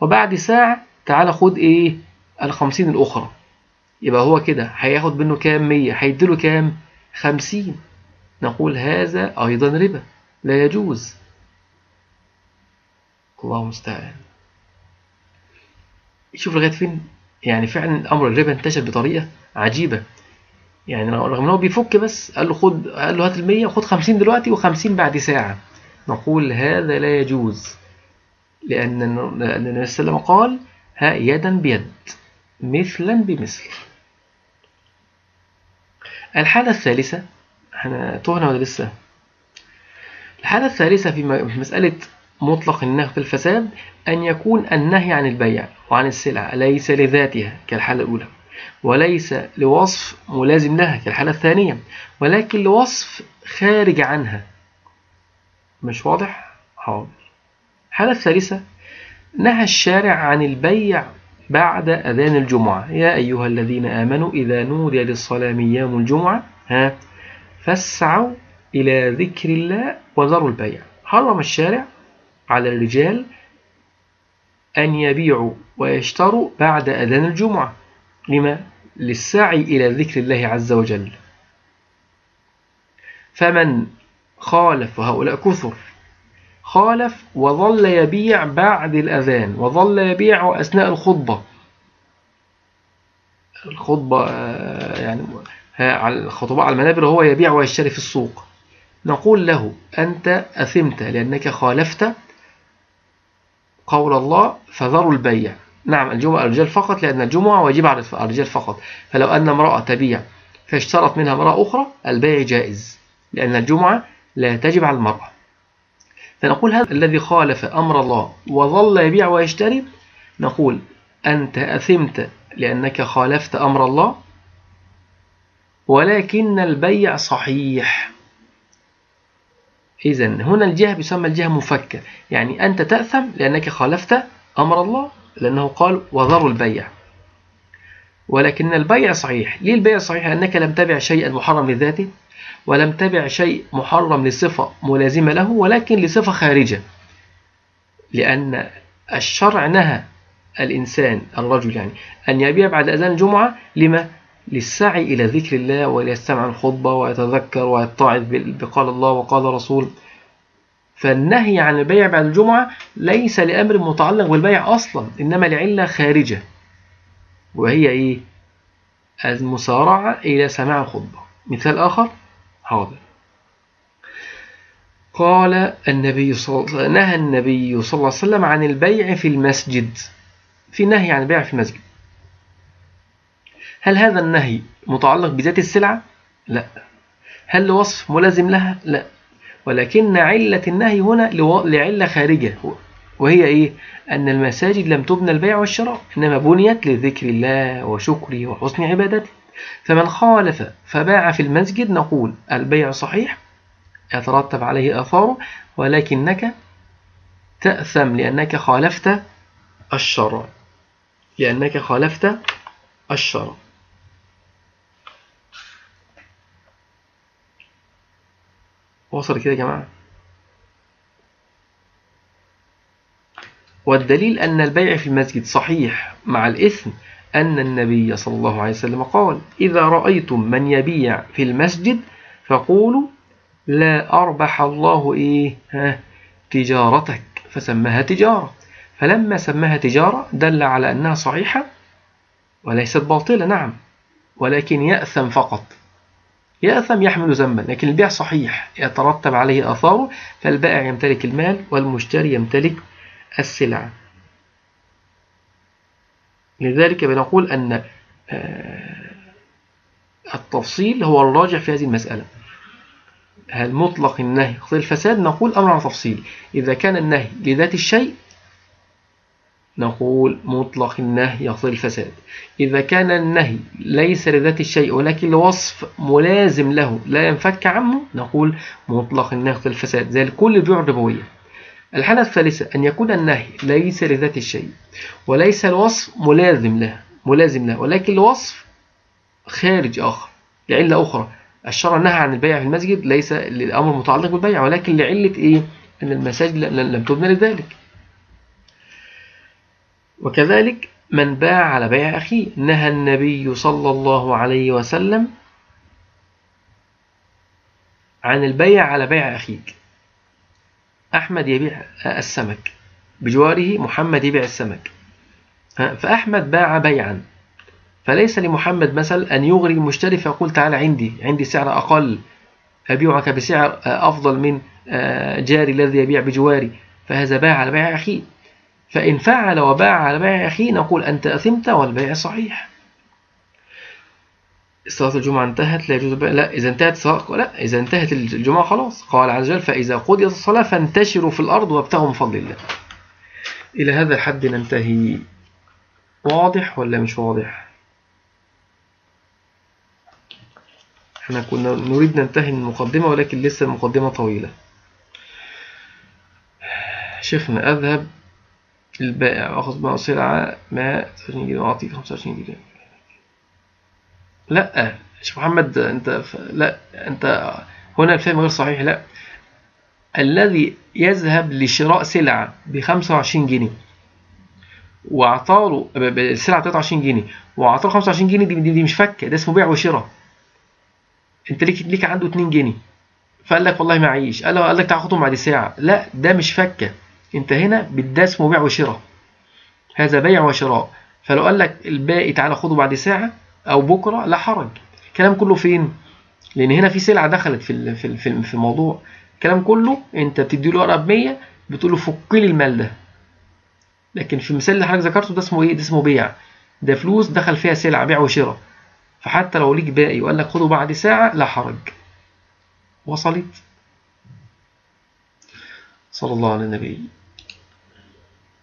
Speaker 2: وبعد ساعة تعال خذ إيه؟ الخمسين الأخرى. يبقى هو كده هياخد منه كام؟ مية هيديله كام؟ خمسين. نقول هذا أيضا ربا لا يجوز. الله المستعان. شوف لغاية فين؟ يعني فعلا أمر الربا انتشر بطريقة عجيبة. يعني رغم إن هو بيفك بس قال له خد قال له هات ال100 وخد 50 دلوقتي و50 بعد ساعة. نقول هذا لا يجوز. لأن النبي صلى الله عليه وسلم قال ها يدا بيد مثلا بمثل. الحالة الثالثة إحنا تهنا ولا لسه؟ الحالة الثالثة في مسألة مطلق النهي في الفساد أن يكون النهي عن البيع وعن السلع ليس لذاتها كالحالة الأولى وليس لوصف ملازم لها كالحالة الثانية ولكن لوصف خارج عنها. مش واضح؟ حاضر. الحالة الثالثة نهى الشارع عن البيع بعد أذان الجمعة. يا أيها الذين آمنوا إذا نودي للصلاة من يوم الجمعة ها فاسعوا إلى ذكر الله وذروا البيع. حرم الشارع على الرجال أن يبيعوا ويشتروا بعد أذان الجمعة. لما؟ للسعي إلى ذكر الله عز وجل. فمن خالف وهؤلاء كثر خالف وظل يبيع بعد الأذان وظل يبيع أثناء الخطبة. الخطبة آه، يعني الخطباء على المنابر هو يبيع ويشتري في السوق. نقول له أنت أثمت لأنك خالفت قول الله فذروا البيع. نعم الجمعة الرجال فقط لأن الجمعة واجبة على الرجال فقط. فلو أن امرأة تبيع فاشترت منها امرأة أخرى البيع جائز لأن الجمعة لا تجب على المرأة. فنقول هذا الذي خالف أمر الله وظل يبيع ويشتري نقول أنت أثمت لأنك خالفت أمر الله ولكن البيع صحيح. إذا هنا الجهة بيسمى الجهة مفكة يعني أنت تأثم لأنك خالفت أمر الله لأنه قال وذروا البيع. ولكن البيع صحيح. ليه البيع صحيح؟ لأنك لم تبع شيئا محرم لذاته ولم تبع شيء محرم لصفة ملازمة له ولكن لصفة خارجة. لأن الشرع نهى الإنسان الرجل يعني أن يبيع بعد أذان الجمعة. لما؟ للسعي إلى ذكر الله وليستمع الخطبة ويتذكر ويتعظ بقال الله وقال رسول فالنهي عن البيع بعد الجمعة ليس لأمر متعلق بالبيع أصلا إنما لعلة خارجة. وهي إيه؟ المسارعة إلى سماع الخطبة. مثال آخر حاضر. قال النبي صل... نهى النبي صلى الله عليه وسلم عن البيع في المسجد. في نهي عن البيع في المسجد. هل هذا النهي متعلق بذات السلعة؟ لا هل لوصف ملازم لها؟ لا ولكن علة النهي هنا لعلة خارجة وهي إيه؟ أن المساجد لم تبنى البيع والشراء إنما بنيت لذكر الله وشكره وحسن عبادته فمن خالف فباع في المسجد نقول البيع صحيح يترتب عليه آثاره ولكنك تأثم لأنك خالفت الشرع لأنك خالفت الشرع وصل كده يا جماعة. والدليل أن البيع في المسجد صحيح مع الإثم أن النبي صلى الله عليه وسلم قال إذا رأيتم من يبيع في المسجد فقولوا لا أربح الله إيه؟ ها تجارتك. فسماها تجارة. فلما سماها تجارة دل على أنها صحيحة وليست باطلة نعم ولكن يأثم فقط. يأثم يحمل ذنبا لكن البيع صحيح يترتب عليه آثاره فالبائع يمتلك المال والمشتري يمتلك السلعة لذلك بنقول أن آه، التفصيل هو الراجع في هذه المسألة. هل مطلق النهي يقتضي الفساد؟ نقول أمر على تفصيل. إذا كان النهي لذات الشيء نقول مطلق النهي يقتضي الفساد. إذا كان النهي ليس لذات الشيء ولكن لوصف ملازم له لا ينفك عنه نقول مطلق النهي يقتضي الفساد. زي الكل بيع ربوية الحالة الثالثة أن يكون النهي ليس لذات الشيء وليس الوصف ملازم له ملازم له ولكن الوصف خارج آخر لعلة أخرى. الشرع نهى عن البيع في المسجد ليس للأمر متعلق بالبيع ولكن لعلة إيه؟ أن المساجد لم تبنى لذلك. وكذلك من باع على بيع أخيه. نهى النبي صلى الله عليه وسلم عن البيع على بيع أخيك. أحمد يبيع السمك بجواره محمد يبيع السمك. فأحمد باع بيعا. فليس لمحمد مثل أن يغري المشتري فيقول تعالى عندي عندي سعر أقل أبيعك بسعر أفضل من آه، جاري الذي يبيع بجواري. فهذا باع على بيع أخيه. فإن فعل وباع على بيع أخيه نقول أنت أثمت والبيع صحيح. صلاة الجمعة انتهت لا يجوز لا إذا انتهت صلاة لا إذا انتهت الجمعة خلاص. قال عز وجل فإذا قضيت الصلاة فانتشروا في الأرض وابتغوا من فضل الله. إلى هذا الحد ننتهي. واضح ولا مش واضح؟ إحنا كنا نريد ننتهي من المقدمة ولكن لسه المقدمة طويلة. شيخنا أذهب البائع أخذ ما سلعة ما 30 جنيه وأعطيه 25 جنيه. لا شيخ محمد أنت ف... لا أنت هنا الفهم غير صحيح لا. الذي يذهب لشراء سلعة ب 25 جنيه واعطاله ب- ب- السلعة 23 جنيه واعطاله 25 جنيه دي, دي, مش فكة ده اسمه بيع وشراء. أنت ليك ليك عنده 2 جنيه. فقال لك والله معيش قال له لك تعال خدهم بعد ساعة. لا ده مش فكة. انت هنا ده اسمه بيع وشراء. هذا بيع وشراء. فلو قال لك الباقي تعالى خده بعد ساعة أو بكرة لا حرج. الكلام كله فين؟ لأن هنا في سلعة دخلت في في في الموضوع. الكلام كله أنت بتدي له ورقة ب 100 بتقول له فك لي المال ده. لكن في المثال اللي حضرتك ذكرته ده اسمه إيه؟ ده اسمه بيع. ده فلوس دخل فيها سلعة بيع وشراء. فحتى لو ليك باقي وقال لك خده بعد ساعة لا حرج. وصلت؟ صلى الله على النبي.